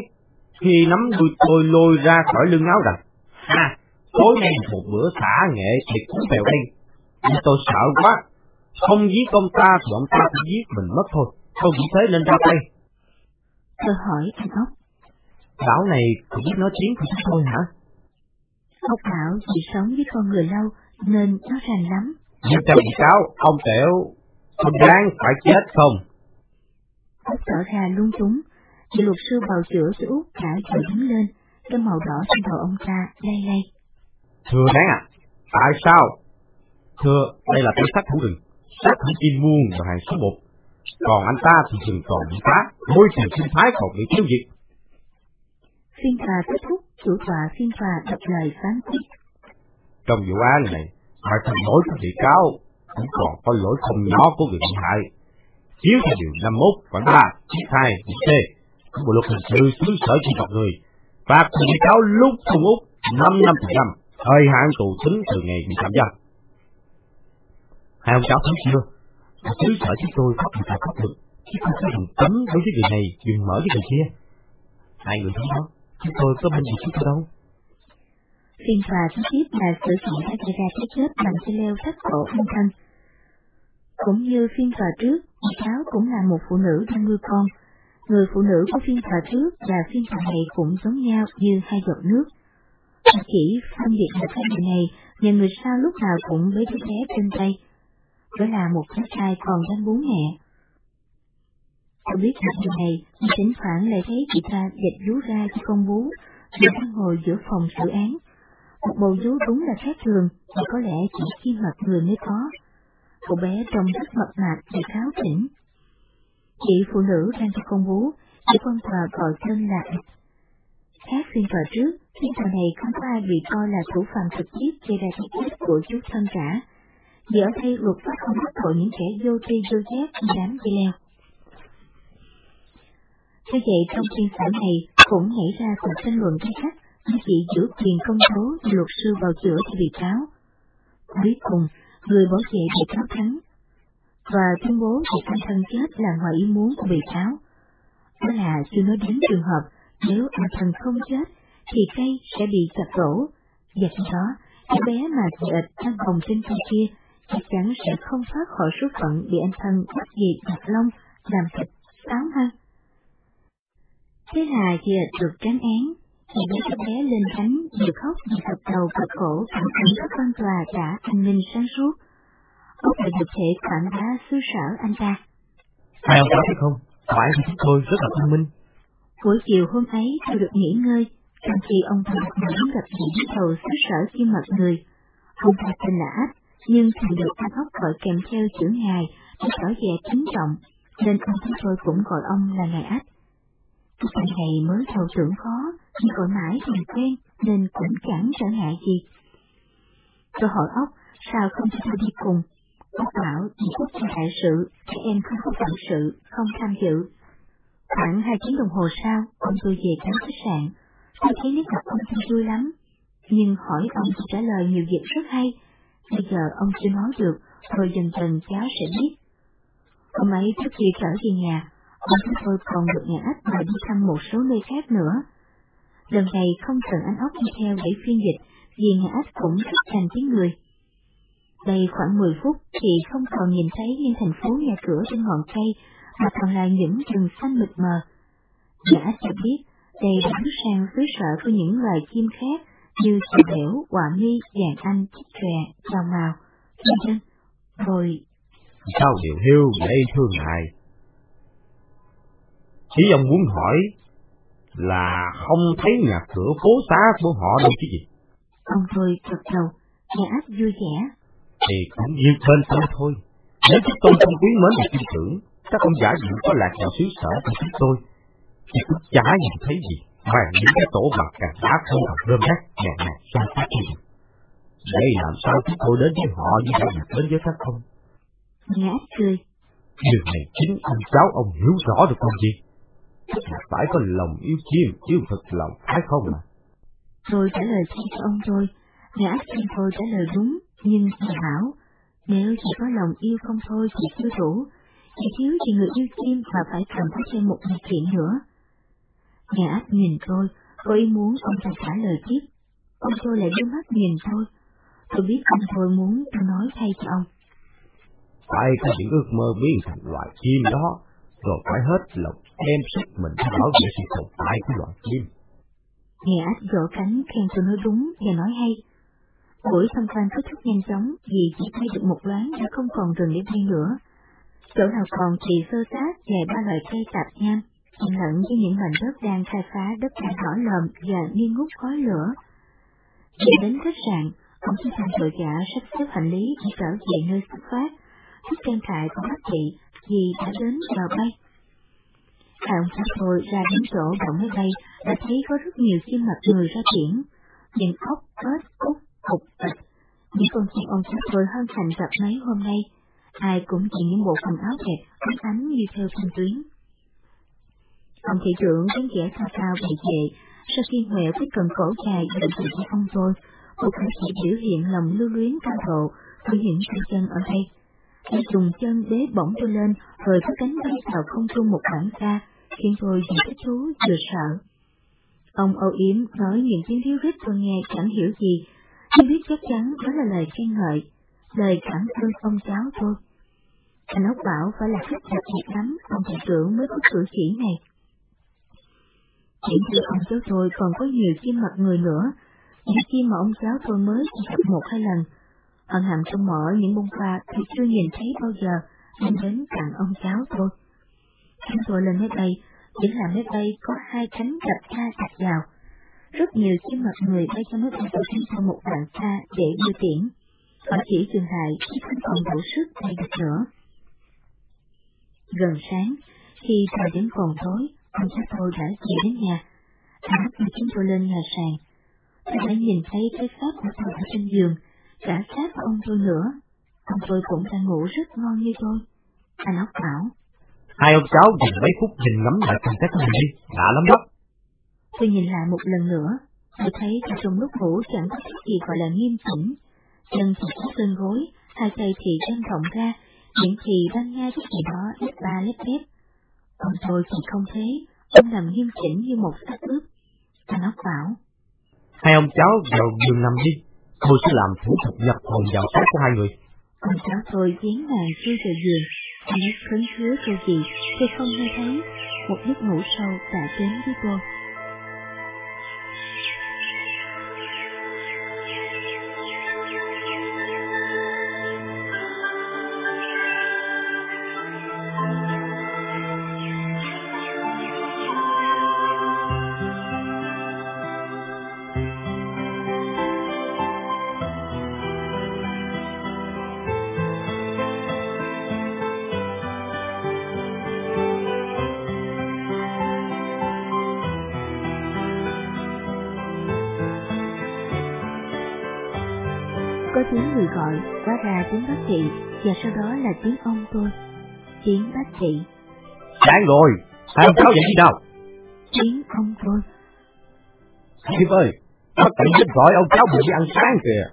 khi nắm đuôi tôi lôi ra khỏi lưng áo rằng, ha, tối nay một bữa xả nghệ thì cũng vào đây. Nhưng tôi sợ quá, không giết ông ta thì ông ta sẽ giết mình mất thôi. Tôi nghĩ thế nên ra tay. Tôi hỏi anh ốc. Bảo này cũng biết nói tiếng của chúng tôi hả? Ốc bảo chỉ sống với con người lâu nên nó rành lắm. Nhưng theo bị cáo, ông Tiểu không đáng phải chết không? Ốc tỏ ra lung túng, thì luật sư bào chữa cho Út đã chợt đứng lên, cái màu đỏ trên đầu ông ta lay lay. Thưa đáng à, tại sao? Thưa, đây là tên sát thủ rừng, sát thủ kim muôn và hàng số một. Còn anh ta thì rừng còn bị phá, môi trường sinh thái còn bị tiêu diệt. Phiên tòa kết thúc, chủ tọa phiên tòa đọc lời phán quyết. Trong vụ án này, ngoài phần lỗi của bị cáo, cũng còn có lỗi không nhỏ của người bị hại. Chiếu theo điều 51 khoảng 3, ba 2, điểm C, của Bộ luật hình sự xứ sở chi tộc người, phạt bị cáo lúc không út 5 năm tù giam, thời hạn tù tính từ ngày bị tạm giam. Hai ông cháu thấy chưa? Ở xứ sở chúng tôi pháp luật là pháp luật, chứ không có đường cấm đối với người này, dừng mở với người kia. Hai người thấy đó, chúng tôi có bên gì chúng tôi đâu. Phiên tòa kế tiếp là sự kiện đã gây ra cái chết bằng dây leo thắt cổ anh thân. Cũng như phiên tòa trước, bị cáo cũng là một phụ nữ đang nuôi con. Người phụ nữ của phiên tòa trước và phiên tòa này cũng giống nhau như hai giọt nước. Chỉ phân biệt được hai người này, nhà người sau lúc nào cũng bế đứa bé trên tay. Đó là một đứa trai còn đang bú mẹ. Tôi biết được điều này, nhưng thỉnh thoảng lại thấy chị ta dịch rú ra cho con bú, rồi đang ngồi giữa phòng xử án. Một bầu vú đúng là khác thường, và có lẽ chỉ khi mặt người mới có. Cô bé trông rất mập mạp và kháo chỉnh. Chị phụ nữ đang cho con bú, chỉ quan thờ gọi tên là Khác phiên tòa trước, phiên tòa này không có ai bị coi là thủ phạm trực tiếp gây ra cái chết của chú thân cả. Vì ở đây luật pháp không bắt tội những kẻ vô tri vô giác như đám dây leo. Thế vậy trong phiên tòa này cũng nhảy ra cuộc tranh luận gay gắt hai vị giữ quyền công tố và luật sư vào chữa cho bị cáo. Cuối cùng, người bảo vệ bị cáo thắng, và tuyên bố việc cáo thân chết là ngoài ý muốn của bị cáo. Đó là chưa nói đến trường hợp nếu anh thân không chết thì cây sẽ bị chặt đổ, và khi đó, cái bé mà chị ịch đang vòng trên cây kia chắc chắn sẽ không thoát khỏi số phận bị anh thân bắt gì đặt lông, làm thịt, táo hơn. Thế là chị ịch được tránh án, chị bé cho bé lên cánh, vừa khóc vừa gật đầu gật cổ cảm ơn các quan tòa đã an ninh sáng suốt. Úc lại được thể quảng bá xứ sở anh ta. Hai ông có thấy không? Phải thì chúng tôi rất là thông minh. Buổi chiều hôm ấy tôi được nghỉ ngơi, trong khi ông ta đến gặp vị đầu xứ sở kim mặt người. Ông ta tên là Ách, nhưng thường được anh ốc gọi kèm theo chữ ngài để tỏ vẻ kính trọng, nên ông chúng tôi cũng gọi ông là ngài Ách. Cái tên này mới đầu tưởng khó, nhưng gọi mãi thành quen, nên cũng chẳng trở ngại gì. Tôi hỏi ốc, sao không cho tôi đi cùng? Ốc bảo chỉ quốc gia đại sự, các em không có phận sự, không tham dự. Khoảng hai tiếng đồng hồ sau, ông tôi về đến khách sạn. Tôi thấy nét mặt ông tôi vui lắm, nhưng hỏi ông thì trả lời nhiều việc rất hay. Bây giờ ông chưa nói được, rồi dần dần cháu sẽ biết. Hôm ấy trước khi trở về nhà, và chúng tôi còn được nhà ách mời đi thăm một số nơi khác nữa. Lần này không cần anh ốc đi theo để phiên dịch, vì nhà ách cũng rất thành tiếng người. Đây khoảng 10 phút thì không còn nhìn thấy những thành phố nhà cửa trên ngọn cây, mà còn là những rừng xanh mịt mờ. Nhà ách cho biết, đây đã bước sang xứ sở của những loài chim khác như chim đẻo, quả mi, vàng anh, chích chòe, trào màu, vân vân. Rồi... Sao điều hưu vậy thương ngài? Ý ông muốn hỏi là không thấy nhà cửa phố xá của họ đâu chứ gì? Ông tôi gật đầu, nhà áp vui vẻ. Thì cũng nhiều bên tâm thôi. Nếu chúng tôi không quý mến và tin tưởng, các ông giả dụ có lạc vào xứ sở của chúng tôi, thì cũng chả nhìn thấy gì mà những cái tổ mặt càng đá không còn rơm rác nhàng xoa phát như vậy. Đây làm sao chúng tôi đến với họ như đã được đến với các ông? Nhà áp cười. Điều này chính ông cháu ông hiểu rõ được con gì? Phải có lòng yêu chim, yêu thật lòng, phải không mà? Tôi trả lời thay cho ông tôi, nhà áp khuyên tôi trả lời đúng, nhưng thầy bảo, nếu chỉ có lòng yêu không thôi thì chưa đủ, chỉ thiếu thì người yêu chim mà phải cần có thêm một điều kiện nữa. Nhà nhìn tôi, có ý muốn ông ta trả lời tiếp. Ông tôi lại đưa mắt nhìn tôi. Tôi biết ông tôi muốn tôi nói thay cho ông. Phải có những ước mơ biến thành loài chim đó, rồi phải hết lòng đem sức mình để bảo vệ sự tồn tại của loài chim. Nghe ách vỗ cánh khen tôi nói đúng và nói hay. Buổi tham quan kết thúc nhanh chóng vì chỉ thấy được một loáng đã không còn rừng để bay nữa. Chỗ nào còn thì sơ sát về ba loại cây tạp nham, xen lẫn với những mảnh đất đang khai phá đất đai đỏ lầm và nghi ngút khói lửa. Khi đến khách sạn, ông chỉ thành đội giả sắp xếp hành lý để trở về nơi xuất phát. Thức trang trại của bác chị gì đã đến giờ bay. Hai ông hội ra đến chỗ đậu máy bay đã thấy có rất nhiều chim mặt người ra biển, những ốc, ếch, cúc, cục, vịt. Những con chim ông xã hội hơn thành gặp mấy hôm nay, ai cũng chỉ những bộ quần áo đẹp, ánh ánh như theo thanh tuyến. Ông thị trưởng đến kẻ cao cao bị về, sau khi huệ với cần cổ dài định từ cho ông tôi, một cử chỉ biểu hiện lòng lưu luyến cao độ, thể hiện tay chân ở đây. Hãy dùng chân bế bổng tôi lên, rồi có cánh bay vào không trung một khoảng xa, khiến tôi vừa thích thú vừa sợ. Ông âu yếm nói những tiếng ríu rít tôi nghe chẳng hiểu gì, nhưng biết chắc chắn đó là lời khen ngợi, lời cảm ơn ông cháu tôi. Anh ốc bảo phải là khách đặc biệt lắm, ông thị trưởng mới có cử chỉ này. Hiện giờ ông cháu tôi còn có nhiều chim mặt người nữa, những chim mà ông cháu tôi mới chỉ gặp một hai lần. Hận hàm trong mở những bông hoa thì chưa nhìn thấy bao giờ, nên đến tặng ông cháu thôi Chúng tôi lên máy bay, chỉ là máy bay có hai cánh đập ra đặt vào. Rất nhiều chim mặt người bay cho máy bay của chúng tôi một đoạn xa để đưa tiễn. Họ chỉ dừng lại khi không còn đủ sức bay được nữa. Gần sáng, khi trời vẫn còn tối, ông cháu tôi đã về đến nhà. Anh bắt chúng tôi lên nhà sàn. Tôi đã nhìn thấy cái pháp của tôi ở trên giường, cả sát ông tôi nữa. Ông tôi cũng đang ngủ rất ngon như tôi. Anh ốc bảo. Hai ông cháu dành mấy phút nhìn ngắm lại cảnh sát này đi, lạ lắm đó. Tôi nhìn lại một lần nữa, tôi thấy trong lúc ngủ chẳng có cái gì gọi là nghiêm chỉnh. Chân thì có lên gối, hai tay thì dang rộng ra, miệng thì đang nghe cái gì đó lép ba lép bép. Ông tôi thì không thế, ông nằm nghiêm chỉnh như một xác ướp. Anh ốc bảo. Hai ông cháu vào giường nằm đi, tôi sẽ làm thủ thuật nhập hồn vào xác của hai người. Ông cháu tôi dán màn chưa vào giường, anh ấy khấn hứa cho gì, tôi không nghe thấy. Một giấc ngủ sâu đã đến với tôi. Ra tiếng bác chị, và sau đó là tiếng ông tôi. Tiếng bác chị. Sáng rồi, hai ông cháu dậy đi đâu? Tiếng ông tôi. Hiệp ơi, bác chị đến gọi ông cháu mình đi ăn sáng kìa.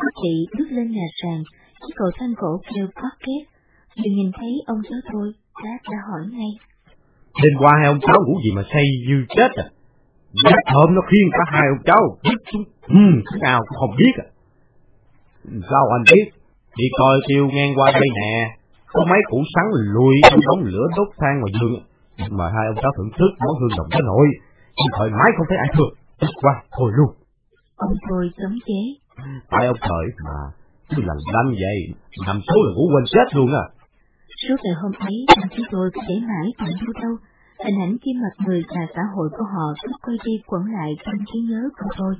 Bác chị bước lên nhà sàn, chiếc cầu thanh cổ kêu quát két. Vừa nhìn thấy ông cháu tôi, bác đã hỏi ngay. Đêm qua hai ông cháu ngủ gì mà say như chết à? Giấc thơm nó khiêng cả hai ông cháu vứt xuống, ừ, cái nào cũng không biết à. Sao anh biết? Đi coi tiêu ngang qua đây nè, có mấy củ sắn lùi trong đống lửa đốt than ngoài giường. Nhưng mà hai ông cháu thưởng thức món hương đồng cái nội, nhưng thoải mái không thấy ai thương. Tức quá, thôi luôn. Ông tôi chống chế. Tại ông trời mà, cứ lành lanh vậy, nằm số là ngủ quên chết luôn à. Suốt ngày hôm ấy, anh chúng tôi cứ để mãi chẳng thu đâu. Hình ảnh kim mặt người và xã hội của họ cứ quay đi quẩn lại trong trí nhớ của tôi.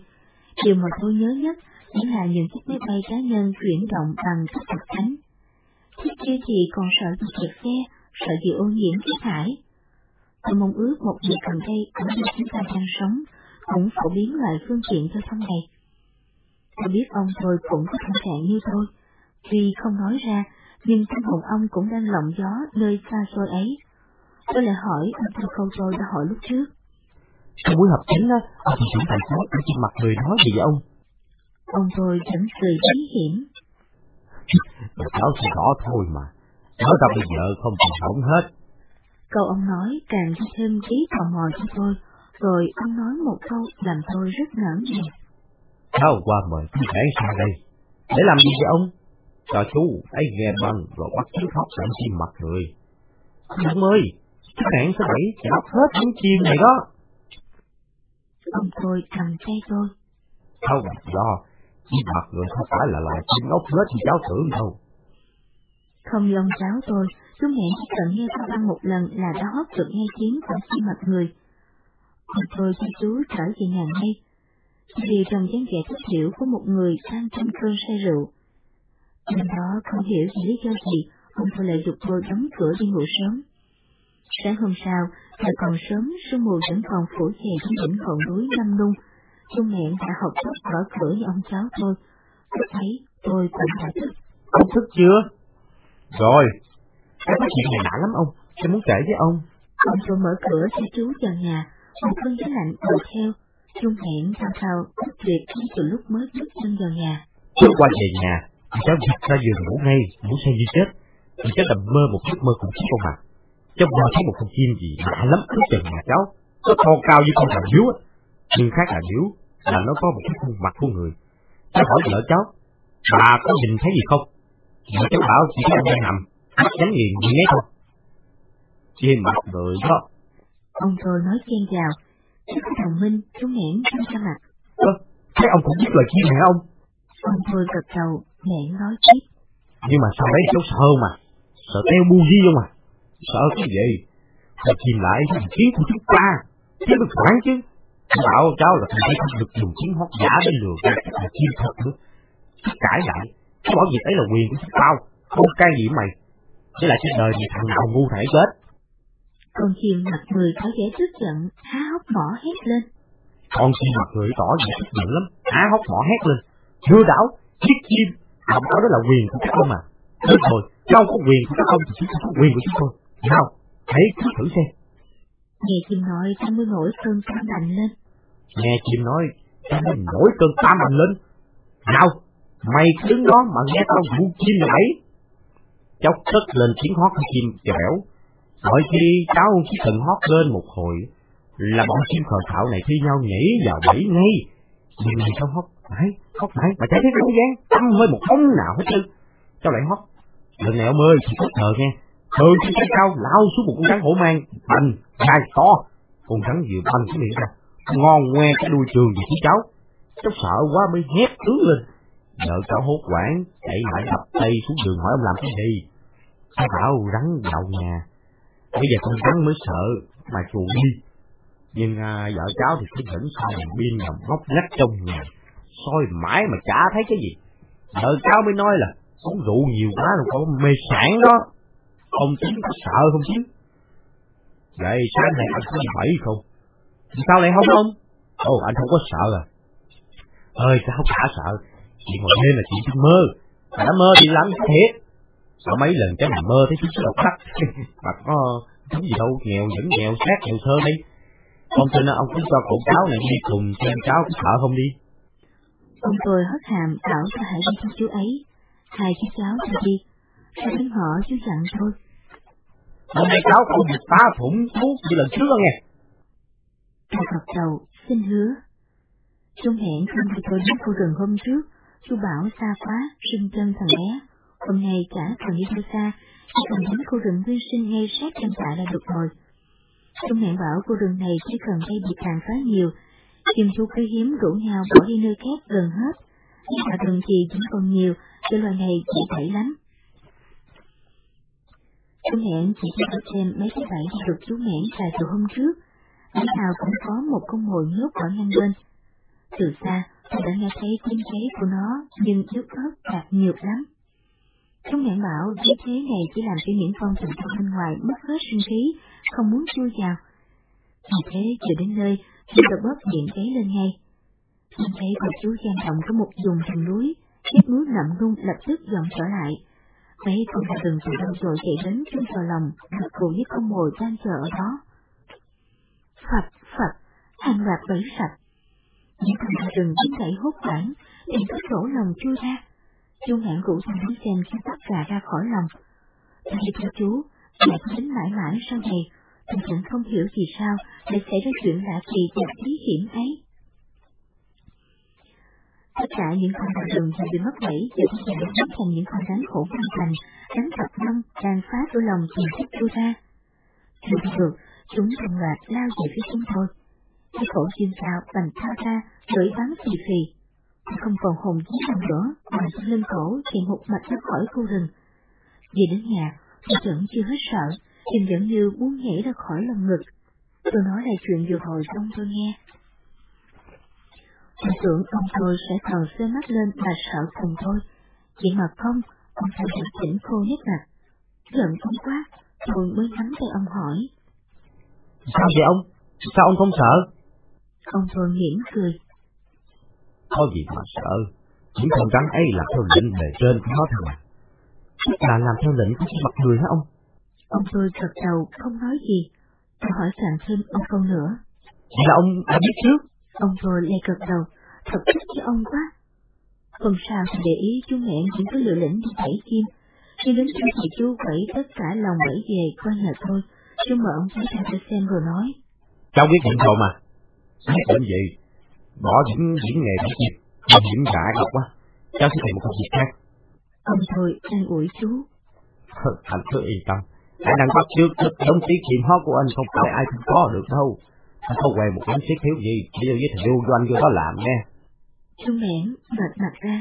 Điều mà tôi nhớ nhất chính là những chiếc máy bay cá nhân chuyển động bằng các cực cánh. Trước kia thì còn sợ bị kẹt xe, sợ bị ô nhiễm khí thải. Tôi mong ước một ngày gần đây ở nơi chúng ta đang sống cũng phổ biến loại phương tiện giao thông này. Tôi biết ông tôi cũng có tâm trạng như tôi, tuy không nói ra, nhưng tâm hồn ông cũng đang lộng gió nơi xa xôi ấy. Tôi lại hỏi ông theo câu tôi đã hỏi lúc trước. Trong buổi họp chính á, ông thị trưởng thành phố ở trên mặt người nói gì vậy ông? Ông tôi vẫn cười bí hiểm. Cháu chỉ rõ thôi mà. Nói ra bây giờ không còn hỏng hết. Câu ông nói càng thêm trí tò mò cho tôi, rồi ông nói một câu làm tôi rất ngỡ ngàng. Cháu qua mời chú rể sang đây. Để làm gì vậy ông? Cho chú ấy nghe băng rồi bắt chú khóc sẵn chim mặt người. Ông ơi, chú hẹn số bảy chọc hết những chim này đó. Ông tôi cầm tay tôi. Không do, chim mặt người không phải là loài chim ngốc hết như cháu tưởng đâu. Không lông cháu tôi, chú mẹ chỉ cần nghe câu văn một lần là đã hót được nghe tiếng khỏi khi mặt người. Còn tôi cho chú trở về nhà ngay. Vì trong dáng vẻ thất hiểu của một người đang trong cơn say rượu. Đêm đó không hiểu vì lý do gì, ông tôi lại dục tôi đóng cửa đi ngủ sớm. Sáng hôm sau, trời còn sớm, sương mù vẫn còn phủ dày trên đỉnh ngọn núi Nam Nung. Chú mẹ đã học tóc gõ cửa với ông cháu tôi. Lúc ấy, tôi cũng đã thức. Ông thức chưa? Rồi, em có chuyện này lạ lắm ông, em muốn kể với ông. Ông tôi mở cửa cho chú vào nhà, một cơn gió lạnh ùa theo. Chú hẹn thao thao ức tuyệt ngay từ lúc mới bước chân vào nhà. Trước qua về nhà, cháu giật ra giường ngủ ngay, ngủ say như chết. Thì cháu đầm mơ một giấc mơ khủng khiếp không ạ? Cháu mơ thấy một con chim gì lạ lắm trước chân nhà cháu. Nó to cao như con thằng điếu. Nhưng khác là điếu là nó có một cái khuôn mặt của người. Cháu hỏi vợ cháu, bà có nhìn thấy gì không? Vợ cháu bảo chỉ có đang nằm, mắt nhắm nghiền như nghe thôi. Chim mặt người đó. Ông tôi nói chen vào, chứ có đồng minh, chú nghẽn trong ra mặt. Ơ, thế ông cũng biết lời chim hả ông? Ông tôi gật đầu, nghẹn nói tiếp. Nhưng mà sao đấy cháu sợ mà? Sợ teo bu di không mà? Sợ cái gì? Là chìm lại cái tiếng của chúng ta. Chứ được khoản chứ. Bảo cháu là thằng không được dùng tiếng hót giả để lừa gạt là chim thật nữa. Chứ cãi lại. Cháu bảo việc ấy là quyền của chúng tao. Không can gì mày. Chứ lại trên đời này thằng nào ngu thằng ấy chết. Con chim mặt người có vẻ tức giận, há hốc mỏ hét lên. Con chim mặt người tỏ vẻ tức giận lắm. Há hốc mỏ hét lên. Chưa đảo, giết chim. Ông nói đó là quyền của các ông mà. Được rồi, cháu có quyền của các ông thì ta có quyền của chúng tôi. Nào, hãy cứ thử xem. Nghe chim nói ta mới nổi cơn cam lạnh lên. Nghe chim nói, ta mới nổi cơn tam hành lên. Nào, mày đứng đó mà nghe tao vụ chim này. Cháu cất lên tiếng hót của chim kẹo. Mọi khi cháu chỉ cần hót lên một hồi là bọn chim khờ khạo này thi nhau nhảy vào bẫy ngay. Nhưng mà cháu hót mãi, hót mãi mà chả thấy đâu gian, tâm hơi một bóng nào hết trơn. Cháu lại hót. Lần này ông ơi, chỉ có thờ nghe. Từ trên cái cao lao xuống một con rắn hổ mang, bành, dài, to. Con rắn vừa bành cái miệng ra, ngon ngoe cái đuôi trường về phía cháu. Cháu sợ quá mới hét tướng lên. Vợ cháu hốt quản chạy lại đập tay xuống đường hỏi ông làm cái gì. Cháu bảo rắn vào nhà. Bây giờ con rắn mới sợ, mà chuồn đi. Nhưng à, vợ cháu thì cứ vẫn soi đèn biên nằm ngóc ngách trong nhà. soi mãi mà chả thấy cái gì. Vợ cháu mới nói là uống rượu nhiều quá rồi có mê sản đó. Ông Tiến có sợ không chứ? Vậy sáng nay anh có bảy không? Sao lại không ông? Ồ, anh không có sợ à? Ơi, sao cả sợ? Chuyện ngồi đêm là chuyện trong mơ. Mà đã mơ thì lắm thiệt. Có mấy lần cái nằm mơ thấy chúng số độc khách. Mà có cái gì đâu, nghèo vẫn nghèo, sát nghèo thơ đi. Ông tin ông cứ cho cậu cháu này đi cùng xem cháu có sợ không đi. Ông tôi hất hàm bảo cho hãy đi theo chú ấy. Hai chú cháu đi đi. Sau đến họ chú dặn thôi. Hôm nay cháu không được phá thủng thuốc như lần trước nghe. Tôi gật đầu, xin hứa. Trung hẹn không thì tôi đến khu rừng hôm trước, chú bảo xa quá, sinh chân thằng bé. Hôm nay chả cần đi đâu xa, chỉ cần đến khu rừng nguyên sinh ngay sát chân tạ là được rồi. Trung hẹn bảo khu rừng này chỉ cần cây bị tàn phá nhiều, chim thu quý hiếm rủ nhau bỏ đi nơi khác gần hết. Nhưng mà rừng thì vẫn còn nhiều, cái loài này dễ thấy lắm. Tôi hẹn chỉ cho tôi xem mấy cái bẫy được chú Mỹ xài từ hôm trước, Mấy nào cũng có một con mồi nhốt ở ngăn bên. Từ xa, tôi đã nghe thấy tiếng cháy của nó, nhưng yếu ớt đạt nhiều lắm. Chúng mẹ bảo giấy thế này chỉ làm cho những con thần trong bên ngoài mất hết sinh khí, không muốn chui vào. Vì thế, vừa đến nơi, chúng đã bóp miệng cháy lên ngay. Tiếng thấy của chú gian động có một vùng rừng núi, chiếc núi nậm nung lập tức dọn trở lại. Mấy con gà rừng từ đâu rồi chạy đến chui vào lòng, thật cụ với con mồi đang chờ ở đó. Phật, Phật, hàng loạt bẫy sạch. Những con gà rừng chiến gãy hốt quảng, tìm có sổ lòng chui ra. Chú ngạn rủ thằng đến xem khi tắt gà ra khỏi lòng. Thầy cho theo chú, lại đến mãi mãi sau này, tôi vẫn không hiểu vì sao lại xảy ra chuyện lạ kỳ và bí hiểm ấy. Tất cả những con đường đường đều bị mất bẫy và bây giờ đã biến thành những con rắn khổ hoàn thành, rắn thật năng, đang phá cửa lòng tìm cách chui ra. Được được, chúng đồng loạt lao về phía chúng tôi. Cái cổ chim sao bành thao ra, lưỡi bắn phì phì. Tôi không còn hồn chí nào nữa, mà trên lưng cổ thì một mạch ra khỏi khu rừng. Về đến nhà, tôi vẫn chưa hết sợ, nhưng vẫn như muốn nhảy ra khỏi lòng ngực. Tôi nói lại chuyện vừa hồi xong tôi nghe. Tôi tưởng ông tôi sẽ thần xơ mắt lên và sợ cùng tôi. Vậy mà không, ông ta vẫn chỉnh khô nét mặt. Giận ông quá, tôi mới nắm tay ông hỏi. Sao vậy ông? Sao ông không sợ? Ông tôi mỉm cười. Có gì mà sợ? Những con rắn ấy là theo lệnh bề trên của nó thôi mà. Là làm theo lệnh của mặt người hả ông? Ông tôi gật đầu không nói gì. Tôi hỏi càng thêm ông câu nữa. Vậy là ông đã biết trước? Ông tôi lại gật đầu, thật thích với ông quá. Hôm sau thì để ý chú mẹ những cái lựa lĩnh đi bẫy chim, nhưng đến khi thì chú quẩy tất cả lòng bẫy về qua nhà tôi, chú mở ông thấy ra tôi xem rồi nói. Cháu biết chuyện rồi mà. Biết bệnh gì? Bỏ những diễn nghề bẫy chim, nhưng những gã độc quá. Cháu sẽ tìm một công việc khác. Ông thôi an ủi chú. Anh cứ yên tâm. Khả năng bắt trước rất giống tiếng chim hót của anh không phải ai cũng có được đâu. Anh không quen một đám xếp thiếu gì, bây giờ giới thiệu cho anh vô đó làm nghe. Chú mẻn bật mặt ra.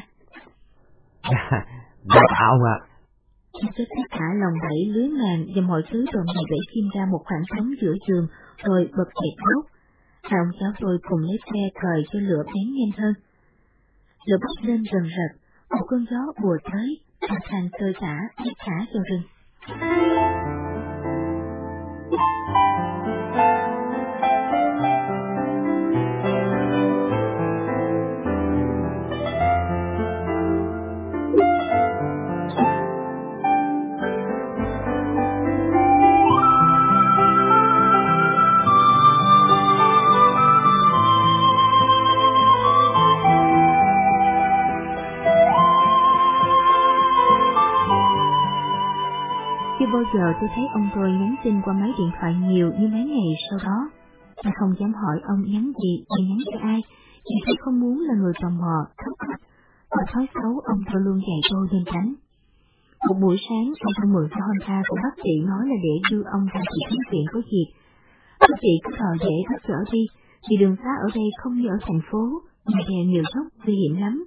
Đào tạo à. Chú xếp tất cả lòng bẫy lưới màn và mọi thứ trộm này bẫy chim ra một khoảng trống giữa giường, rồi bật đèn đốt. Hai ông cháu tôi cùng lấy xe cời cho lửa bén nhanh hơn. Lửa bốc lên rần rật, một cơn gió bùa tới, thành thành tơi tả, hết cả vào rừng. Chưa bao giờ tôi thấy ông tôi nhắn tin qua máy điện thoại nhiều như mấy ngày sau đó. Tôi không dám hỏi ông nhắn gì và nhắn cho ai, vì tôi không muốn là người tò mò, thắc mắc. Và thói xấu ông tôi luôn dạy tôi nên tránh. Một buổi sáng, ông tôi mượn cho Honda của bác sĩ nói là để đưa ông ra chỉ kiếm chuyện có việc. Bác sĩ cứ thò dễ bắt trở đi, vì đường xá ở đây không như ở thành phố, nhà đèo nhiều dốc nguy hiểm lắm.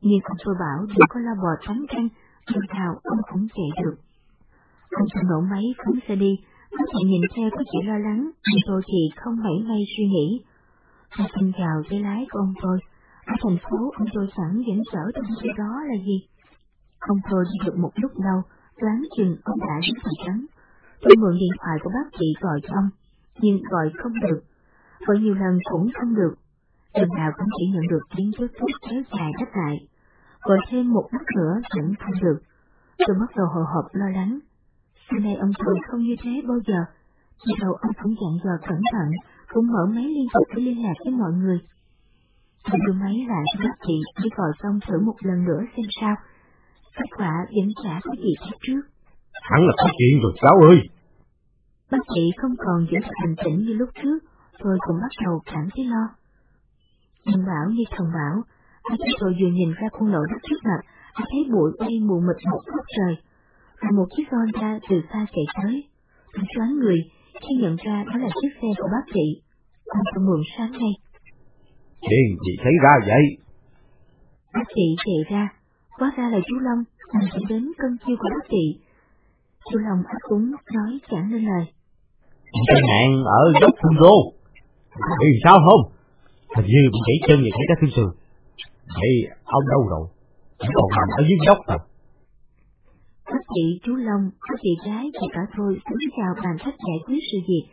Nhưng ông tôi bảo đừng có lo bò tránh canh, đường nào ông cũng chạy được. Ông ta nổ máy phóng xe đi, có thể nhìn theo có chỉ lo lắng, nhưng tôi thì không mảy may suy nghĩ. Tôi xin chào cái lái của ông tôi. Ở thành phố, ông tôi sẵn dẫn sở trong cái đó là gì? Ông tôi đi được một lúc lâu, đoán chừng ông đã đến thị trấn. Tôi mượn điện thoại của bác chị gọi cho ông, nhưng gọi không được. Gọi nhiều lần cũng không được. Lần nào cũng chỉ nhận được tiếng rút rút kéo dài đáp lại. Gọi thêm một lúc nữa vẫn không được. Tôi bắt đầu hồi hộp lo lắng. Sau này ông tôi không như thế bao giờ. Khi đầu ông cũng dặn dò cẩn thận, cũng mở máy liên tục để liên lạc với mọi người. Tôi đưa máy lại cho bác sĩ để gọi xong thử một lần nữa xem sao. Kết quả vẫn chả có gì khác trước. Hẳn là có chuyện rồi cháu ơi. Bác sĩ không còn giữ bình tĩnh như lúc trước, tôi cũng bắt đầu cảm thấy lo. Nhưng bảo như thần bảo, khi tôi vừa nhìn ra con lộ đất trước mặt, thấy bụi bay mù mịt một góc trời, và một chiếc Honda từ xa chạy tới. Tôi choáng người khi nhận ra đó là chiếc xe của bác sĩ. Ông tôi mượn sáng nay. Chuyện gì xảy ra vậy? Bác sĩ chạy ra, hóa ra là chú Long, đang chỉ đến cân chiêu của bác sĩ. Chú Long ấp úng nói chẳng nên lời. Tai nạn ở dốc Phương Rô. Vì sao không? Hình như bị gãy chân và gãy các xương sườn. Vậy ông đâu rồi? Chỉ còn nằm ở dưới dốc rồi. Sĩ chú Long, bác sĩ gái và cả tôi xuống chào bàn cách giải quyết sự việc.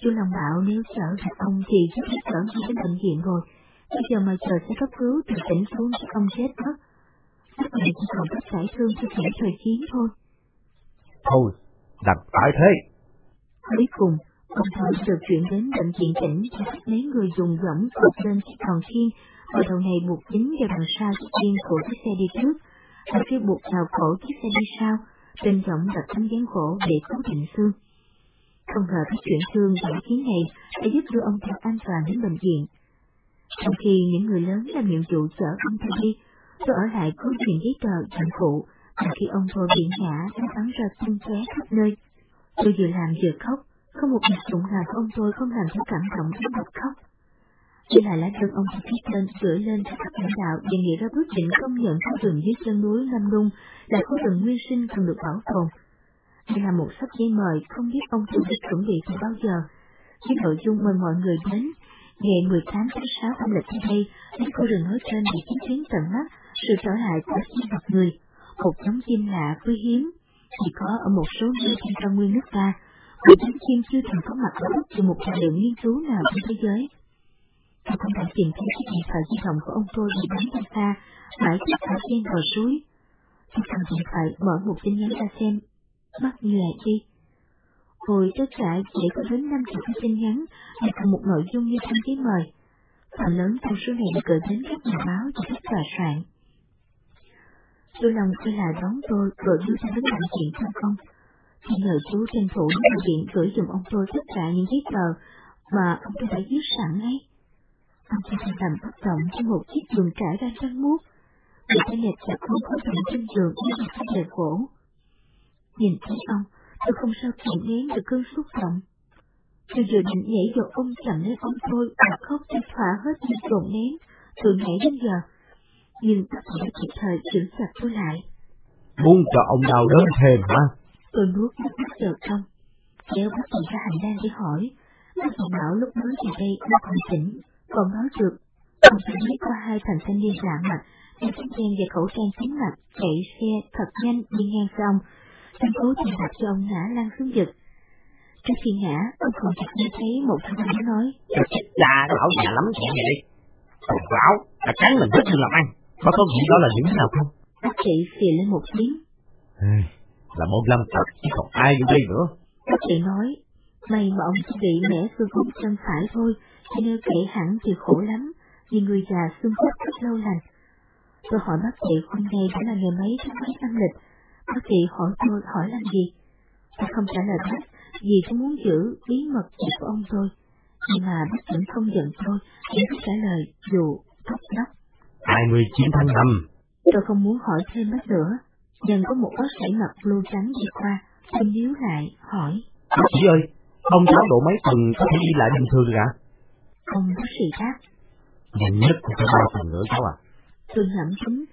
Chú Long bảo nếu chở được ông thì chắc đã chở đi đến bệnh viện rồi. Bây giờ mà chờ xe cấp cứu từ tỉnh xuống cho ông chết mất. Bác này chỉ còn cách giải thương cho kẻ thời chiến thôi. Thôi, đành phải thế. Cuối cùng, ông Thơm được chuyển đến bệnh viện tỉnh cho các mấy người dùng dõng cột lên chiếc đòn khiên, và đầu này buộc dính vào đằng sau chiếc khiên của chiếc xe đi trước, và khi buộc vào cổ chiếc xe đi sau, trên giọng đặt tấm dáng gỗ để cố định xương. Không ngờ cái chuyển thương giải chiến này đã giúp đưa ông ta an toàn đến bệnh viện. Trong khi những người lớn làm nhiệm vụ chở ông ta đi, tôi ở lại cứu chuyện giấy tờ dụng cụ, và khi ông tôi bị ngã đã bắn ra tung tóe khắp nơi. Tôi vừa làm vừa khóc, không một nhạc dụng nào của ông tôi không làm cho cảm động đến bật khóc chỉ là lá đơn ông Peterson gửi lên cho các lãnh đạo đề nghị ra quyết định công nhận khu rừng dưới chân núi Nam Nung là khu rừng nguyên sinh cần được bảo tồn. Đây là một sắp giấy mời không biết ông chủ tịch chuẩn bị từ bao giờ, với nội dung mời mọi người đến ngày 18 tháng 6 âm lịch tới đây, đến khu rừng nói trên để chứng kiến tận mắt sự trở lại của chim mặt người, một giống chim lạ quý hiếm, chỉ có ở một số nơi trên cao nguyên nước ta, một chim chưa từng có mặt ở bất kỳ một tài liệu nghiên cứu nào trên thế giới. Tôi cũng đã tìm thấy chiếc điện thoại di động của ông tôi bị bắn ra xa, mãi chiếc ở trên bờ suối. Tôi cầm điện thoại mở một tin nhắn ra xem, bắt nhòe đi. Hồi tất cả chỉ có đến năm chục cái tin nhắn là cùng một nội dung như thông giấy mời. Phần lớn trong số này được gửi đến các nhà báo và các tòa soạn. Tôi lòng quay lại đón tôi rồi đưa ra đến đại diện trong công. Thì nhờ chú tranh thủ đến đại diện gửi dùm ông tôi tất cả những giấy tờ mà ông tôi đã viết sẵn ấy. Ông tôi đang nằm bất động trên một chiếc giường trải ra trắng muốt. Người ta nẹp chặt không có động trên giường như một cái đề khổ. Nhìn thấy ông, tôi không sao kìm nén được cơn xúc động. Tôi vừa định nhảy vào ôm chầm lấy ông tôi và khóc cho thỏa hết những dồn nén, từ nãy đến giờ. Nhưng sĩ đã kịp thời giữ chặt tôi lại. Muốn cho ông đau đớn thêm hả? Tôi nuốt nước mắt chờ không. Kéo bác sĩ ra hành lang để hỏi. Bác sĩ bảo lúc mới về đây nó còn tỉnh, còn nói được. Ông phải biết có hai thằng thanh niên lạ mặt, đeo chiếc đen và khẩu trang kín mặt, chạy xe thật nhanh đi ngang xong. Anh cố tìm đặt cho ông ngã lăn xuống giật. Trước khi ngã, ông còn chợt nghe thấy một thanh âm nói. Dạ, nó bảo già lắm chuyện vậy. Còn lão, là cắn mình rất như làm ăn. Bác có nghĩ đó là những nào không? Bác sĩ xì lên một tiếng. Là môn lâm tật, chứ còn ai vô đây nữa. Bác sĩ nói, may mà ông chỉ bị mẻ xương cốt chân phải thôi, nên kể hẳn thì khổ lắm, vì người già xương cốt rất lâu lành. Tôi hỏi bác sĩ hôm nay đã là ngày mấy tháng mấy âm lịch, bác sĩ hỏi tôi hỏi làm gì? Tôi không trả lời bác, vì tôi muốn giữ bí mật của ông tôi. Nhưng mà bác sĩ không giận tôi, chỉ biết trả lời dù thấp đốc. 29 tháng 5. Tôi không muốn hỏi thêm bác nữa, nhưng có một bác sĩ mặc blue trắng đi qua, tôi nhíu lại, hỏi. Bác sĩ ơi, ông cháu độ mấy tuần có thể đi lại bình thường được ạ? Ông bác sĩ đáp. Nhanh nhất cũng phải ba tuần nữa cháu à. Tôi nhẩm tính,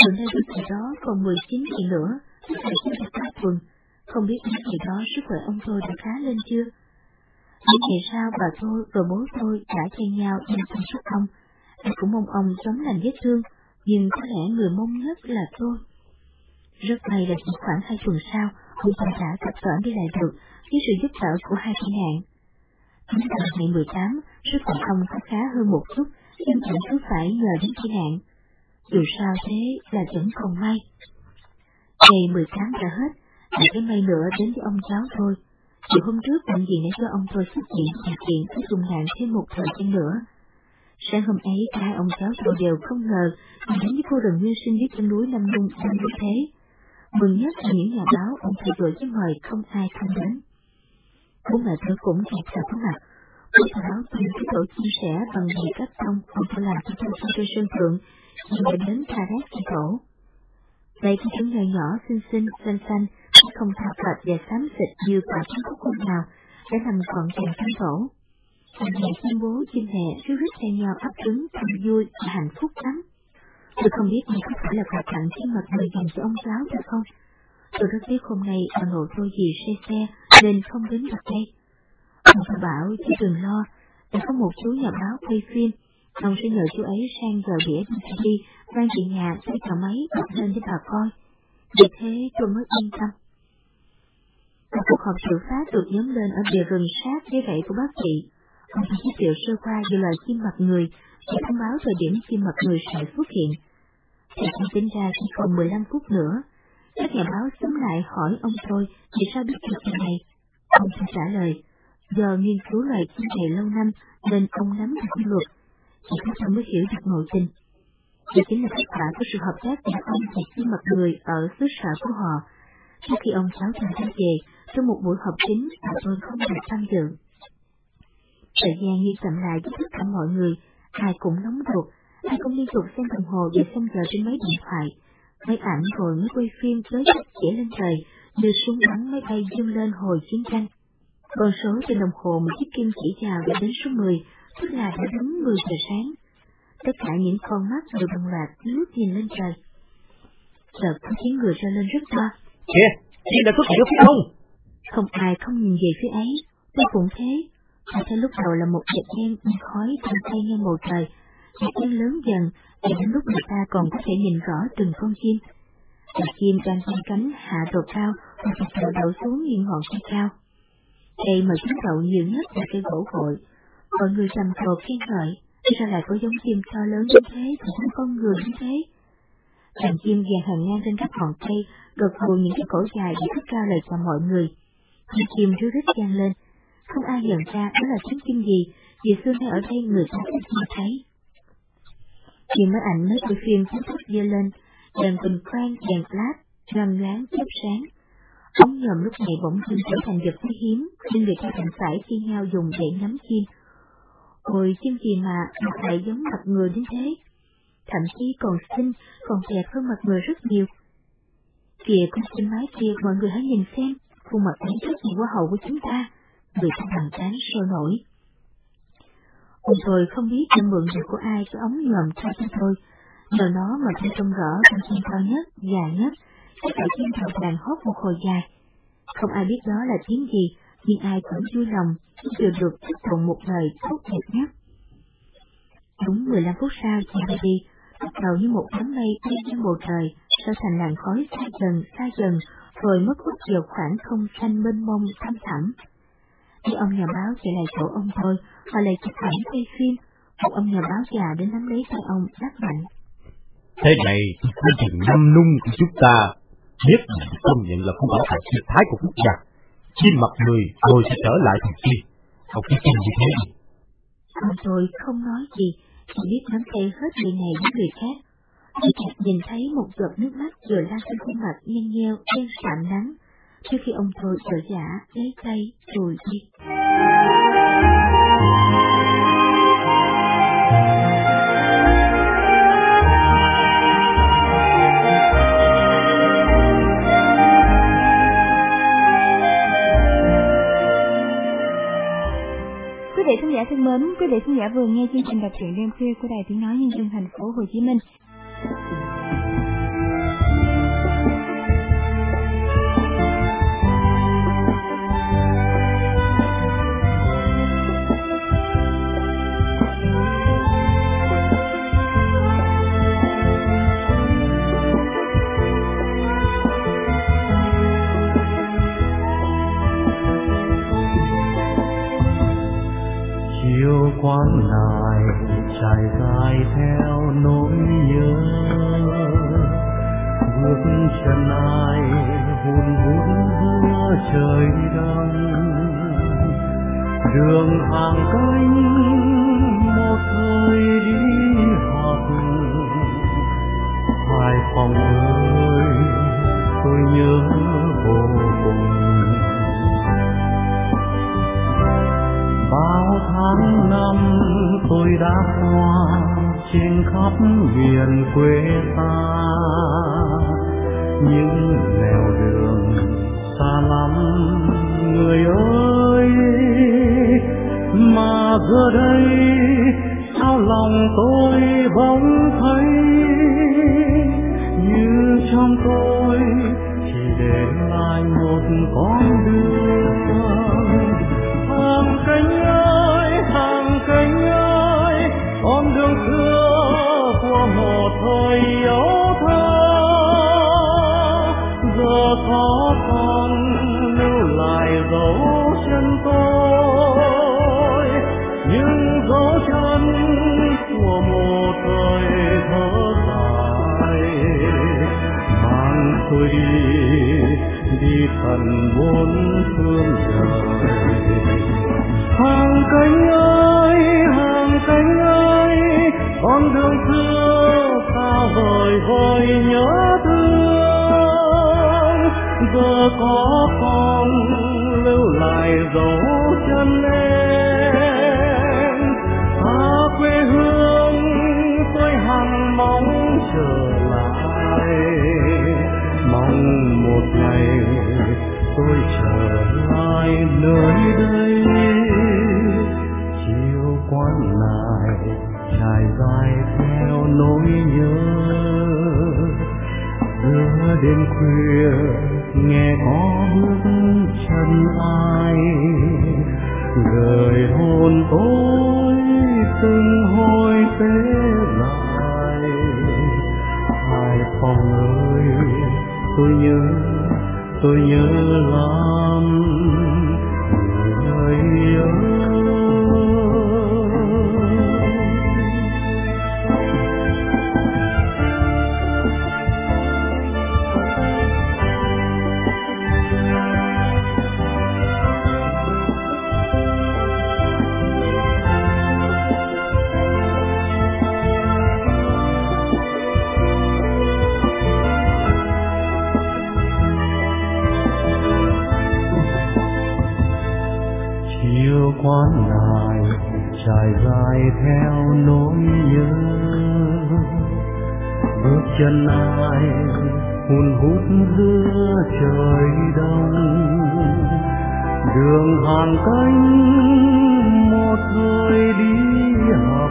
từ nay đến ngày đó còn 19 ngày nữa, phải chỉ được ba tuần. Không biết những ngày đó sức khỏe ông tôi đã khá lên chưa? Những ngày sau bà tôi và bố tôi đã chen nhau đi chăm sóc ông. Ai cũng mong ông chống lành vết thương, nhưng có lẽ người mong nhất là tôi. Rất may là chỉ khoảng hai tuần sau, ông tôi đã tập tởn đi lại được với sự giúp đỡ của hai tai nạn. Đến tận ngày 18, sức khỏe ông có khá hơn một chút, nhưng vẫn cứ phải nhờ đến tai nạn. Dù sao thế là vẫn còn may. Ngày 18 đã hết, lại cái may nữa đến với ông cháu thôi. Chiều hôm trước bệnh viện đã cho ông tôi xuất viện nhập viện với dung nạn thêm một thời gian nữa. Sáng hôm ấy cả ông cháu tôi đều không ngờ mình đến với khu rừng nguyên sinh dưới chân núi Nam Nung đang như thế. Mừng nhất là những nhà báo ông thầy gửi chứ mời không ai không đến. Bố mẹ tôi cũng kịp sập mặt. Bố thầy báo tìm cái tổ chia sẻ bằng gì cách tông ông tôi làm cho tôi trên sân thượng, nhưng đã đến tha rác cái tổ. Vậy thì chúng người nhỏ xinh xinh, xanh xanh, không thao phật và xám xịt như quả trứng khúc con nào, đã nằm gọn gàng trong tổ. Thằng mẹ tuyên bố chim mẹ rước rít theo nhau ấp trứng thật vui và hạnh phúc lắm. Tôi không biết đây có phải là quà tặng chim mật người dành cho ông giáo được không? Tôi rất tiếc hôm nay bà nội tôi vì xe xe nên không đến gặp đây. Ông ta bảo chú đừng lo, đã có một chú nhà báo quay phim, ông sẽ nhờ chú ấy sang giờ đĩa đi mang chị nhà sẽ cả máy bật lên cho bà coi. Vì thế tôi mới yên tâm. Một cuộc họp sự phát được nhóm lên ở bìa rừng sát với rẫy của bác chị. Ông ta giới thiệu sơ qua về loài chim mặt người để thông báo thời điểm chim mặt người sẽ xuất hiện. Thì cũng tính ra chỉ còn 15 phút nữa. Các nhà báo xúm lại hỏi ông tôi vì sao biết được chuyện này. Ông ta trả lời, do nghiên cứu loài chim này lâu năm nên ông nắm được quy luật, chỉ có ông mới hiểu được nội tình. Đây chính là kết quả của sự hợp tác giữa ông và chim mặt người ở xứ sở của họ. Sau khi ông cháu thành ra về, trong một buổi họp chính mà tôi không được tham dự. Thời gian như chậm lại với tất cả mọi người, ai cũng nóng ruột, ai cũng liên tục xem đồng hồ và xem giờ trên máy điện thoại. Máy ảnh rồi mới quay phim tới chặt chỉ lên trời, như súng bắn máy bay dương lên hồi chiến tranh. Con số trên đồng hồ một chiếc kim chỉ chào đã đến số 10, tức là đã đúng 10 giờ sáng. Tất cả những con mắt đều đồng loạt lướt nhìn lên trời. Chợt có tiếng người reo lên rất to. Kìa, chị đã xuất hiện phía đông. Không ai không nhìn về phía ấy, tôi cũng thế. Và thấy lúc đầu là một vệt đen khói trong tay ngang bầu trời, vệt đen lớn dần, đến lúc người ta còn có thể nhìn rõ từng con chim. Và chim đang vươn cánh hạ độ cao hoặc từ đầu đậu xuống những ngọn cây cao. Cây mà chúng đậu nhiều nhất là cây gỗ hội. Mọi người trầm trồ khen ngợi, sao lại có giống chim to lớn như thế và giống con người như thế? Đàn chim dàn hàng ngang trên các ngọn cây, gật gù những cái cổ dài để cất cao lời chào mọi người. Tiếng chim ríu rít vang lên, không ai nhận ra đó là tiếng chim gì, vì xưa nay ở đây người ta không nghe thấy. Khi máy ảnh mới quay phim chính thức dơ lên, đèn bình quang, đèn flash, loang láng chớp sáng. Ống nhòm lúc này bỗng dưng trở thành vật quý hiếm, nên người ta thành phải khi nhau dùng để ngắm chim. Ôi chim gì mà mặt lại giống mặt người đến thế? Thậm chí còn xinh, còn đẹp hơn mặt người rất nhiều. Kìa con chim mái kia mọi người hãy nhìn xem, khuôn mặt ấy rất gì quá hậu của chúng ta, người ta bằng tán sôi nổi. Ông tôi không biết đã mượn được của ai cái ống nhòm cho cho tôi, nhờ nó mà tôi trông rõ con chim cao nhất, dài nhất, tất cả chim thật đàn hót một hồi dài. Không ai biết đó là tiếng gì, nhưng ai cũng vui lòng khi vừa được chúc thuận một lời tốt đẹp nhất. Đúng 15 phút sau, chị bay đi, bắt đầu như một đám mây bay trên bầu trời, trở thành làn khói xa dần, xa dần, rồi mất hút vào khoảng không xanh mênh mông thăm thẳm. Khi ông nhà báo chạy lại chỗ ông thôi, họ lại chụp ảnh quay phim, một ông nhà báo già đến nắm lấy tay ông lắc mạnh. Thế này thì quy trình năm nung của chúng ta, nhất định công nhận là không bảo vệ sinh thái của quốc gia. Trên mặt người rồi sẽ trở lại thành kia. Ông cái chân như thế gì? Ông tôi không nói gì, chỉ biết nắm tay hết người này với người khác. Tôi chợt nhìn thấy một giọt nước mắt vừa lan trên khuôn mặt nhăn nheo đen sạm nắng, trước khi ông tôi trở giả lấy tay rồi đi. Thân mến, quý vị khán giả vừa nghe chương trình đọc truyện đêm khuya của Đài Tiếng Nói Nhân dân thành phố Hồ Chí Minh. Quán lại trải dài theo nỗi nhớ. Bước chân ai hùn hút giữa trời đông. Đường hàng cánh quê ta. Những nẻo đường xa lắm đêm khuya, nghe có bước chân ai. Người hồn tôi từng hồi tế lại. Hai phòng ơi, tôi nhớ tôi nhớ lắm. Người ơi. Trải dài theo nỗi nhớ. Bước chân ai hun hút giữa trời đông. Đường hàn cánh một người đi học.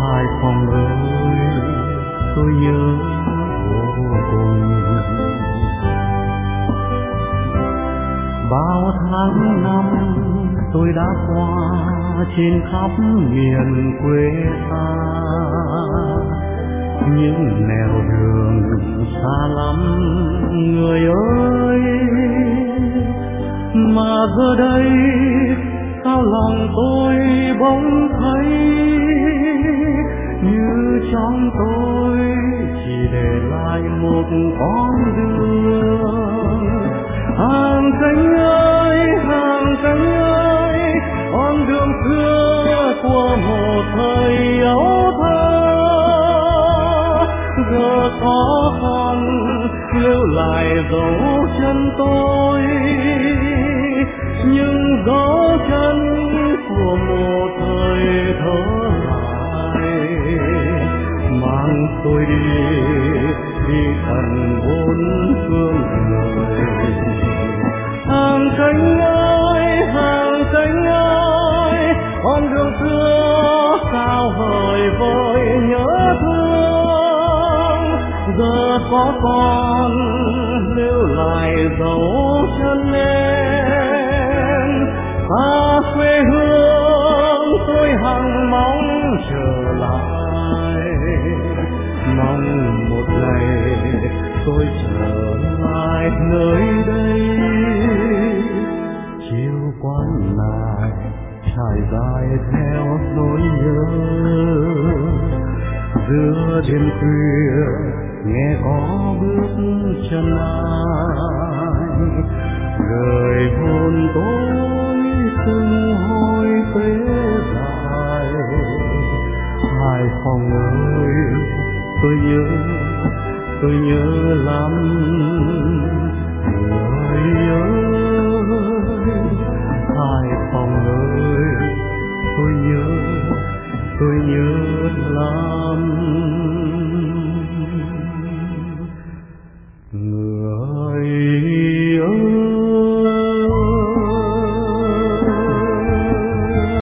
Hai phòng ơi tôi nhớ vô cùng. Bao tháng năm tôi đã qua trên khắp miền quê ta. Những nẻo đường xa lắm, người ơi, mà giờ đây thời ấu thơ, giờ khó khăn lưu lại dấu chân tôi. Nhưng dấu chân của một thời thơ lại mang tôi đi vội vội nhớ thương, giờ có con lưu lại dấu chân em. Ta quê hương tôi hằng mong trở lại. Mong một ngày tôi trở lại nơi đây. Chiều quan lại, trải dài theo nỗi nhớ giữa đêm khuya, nghe có bước chân ai gợi hồn tôi từng hồi tế dài, hai phòng ơi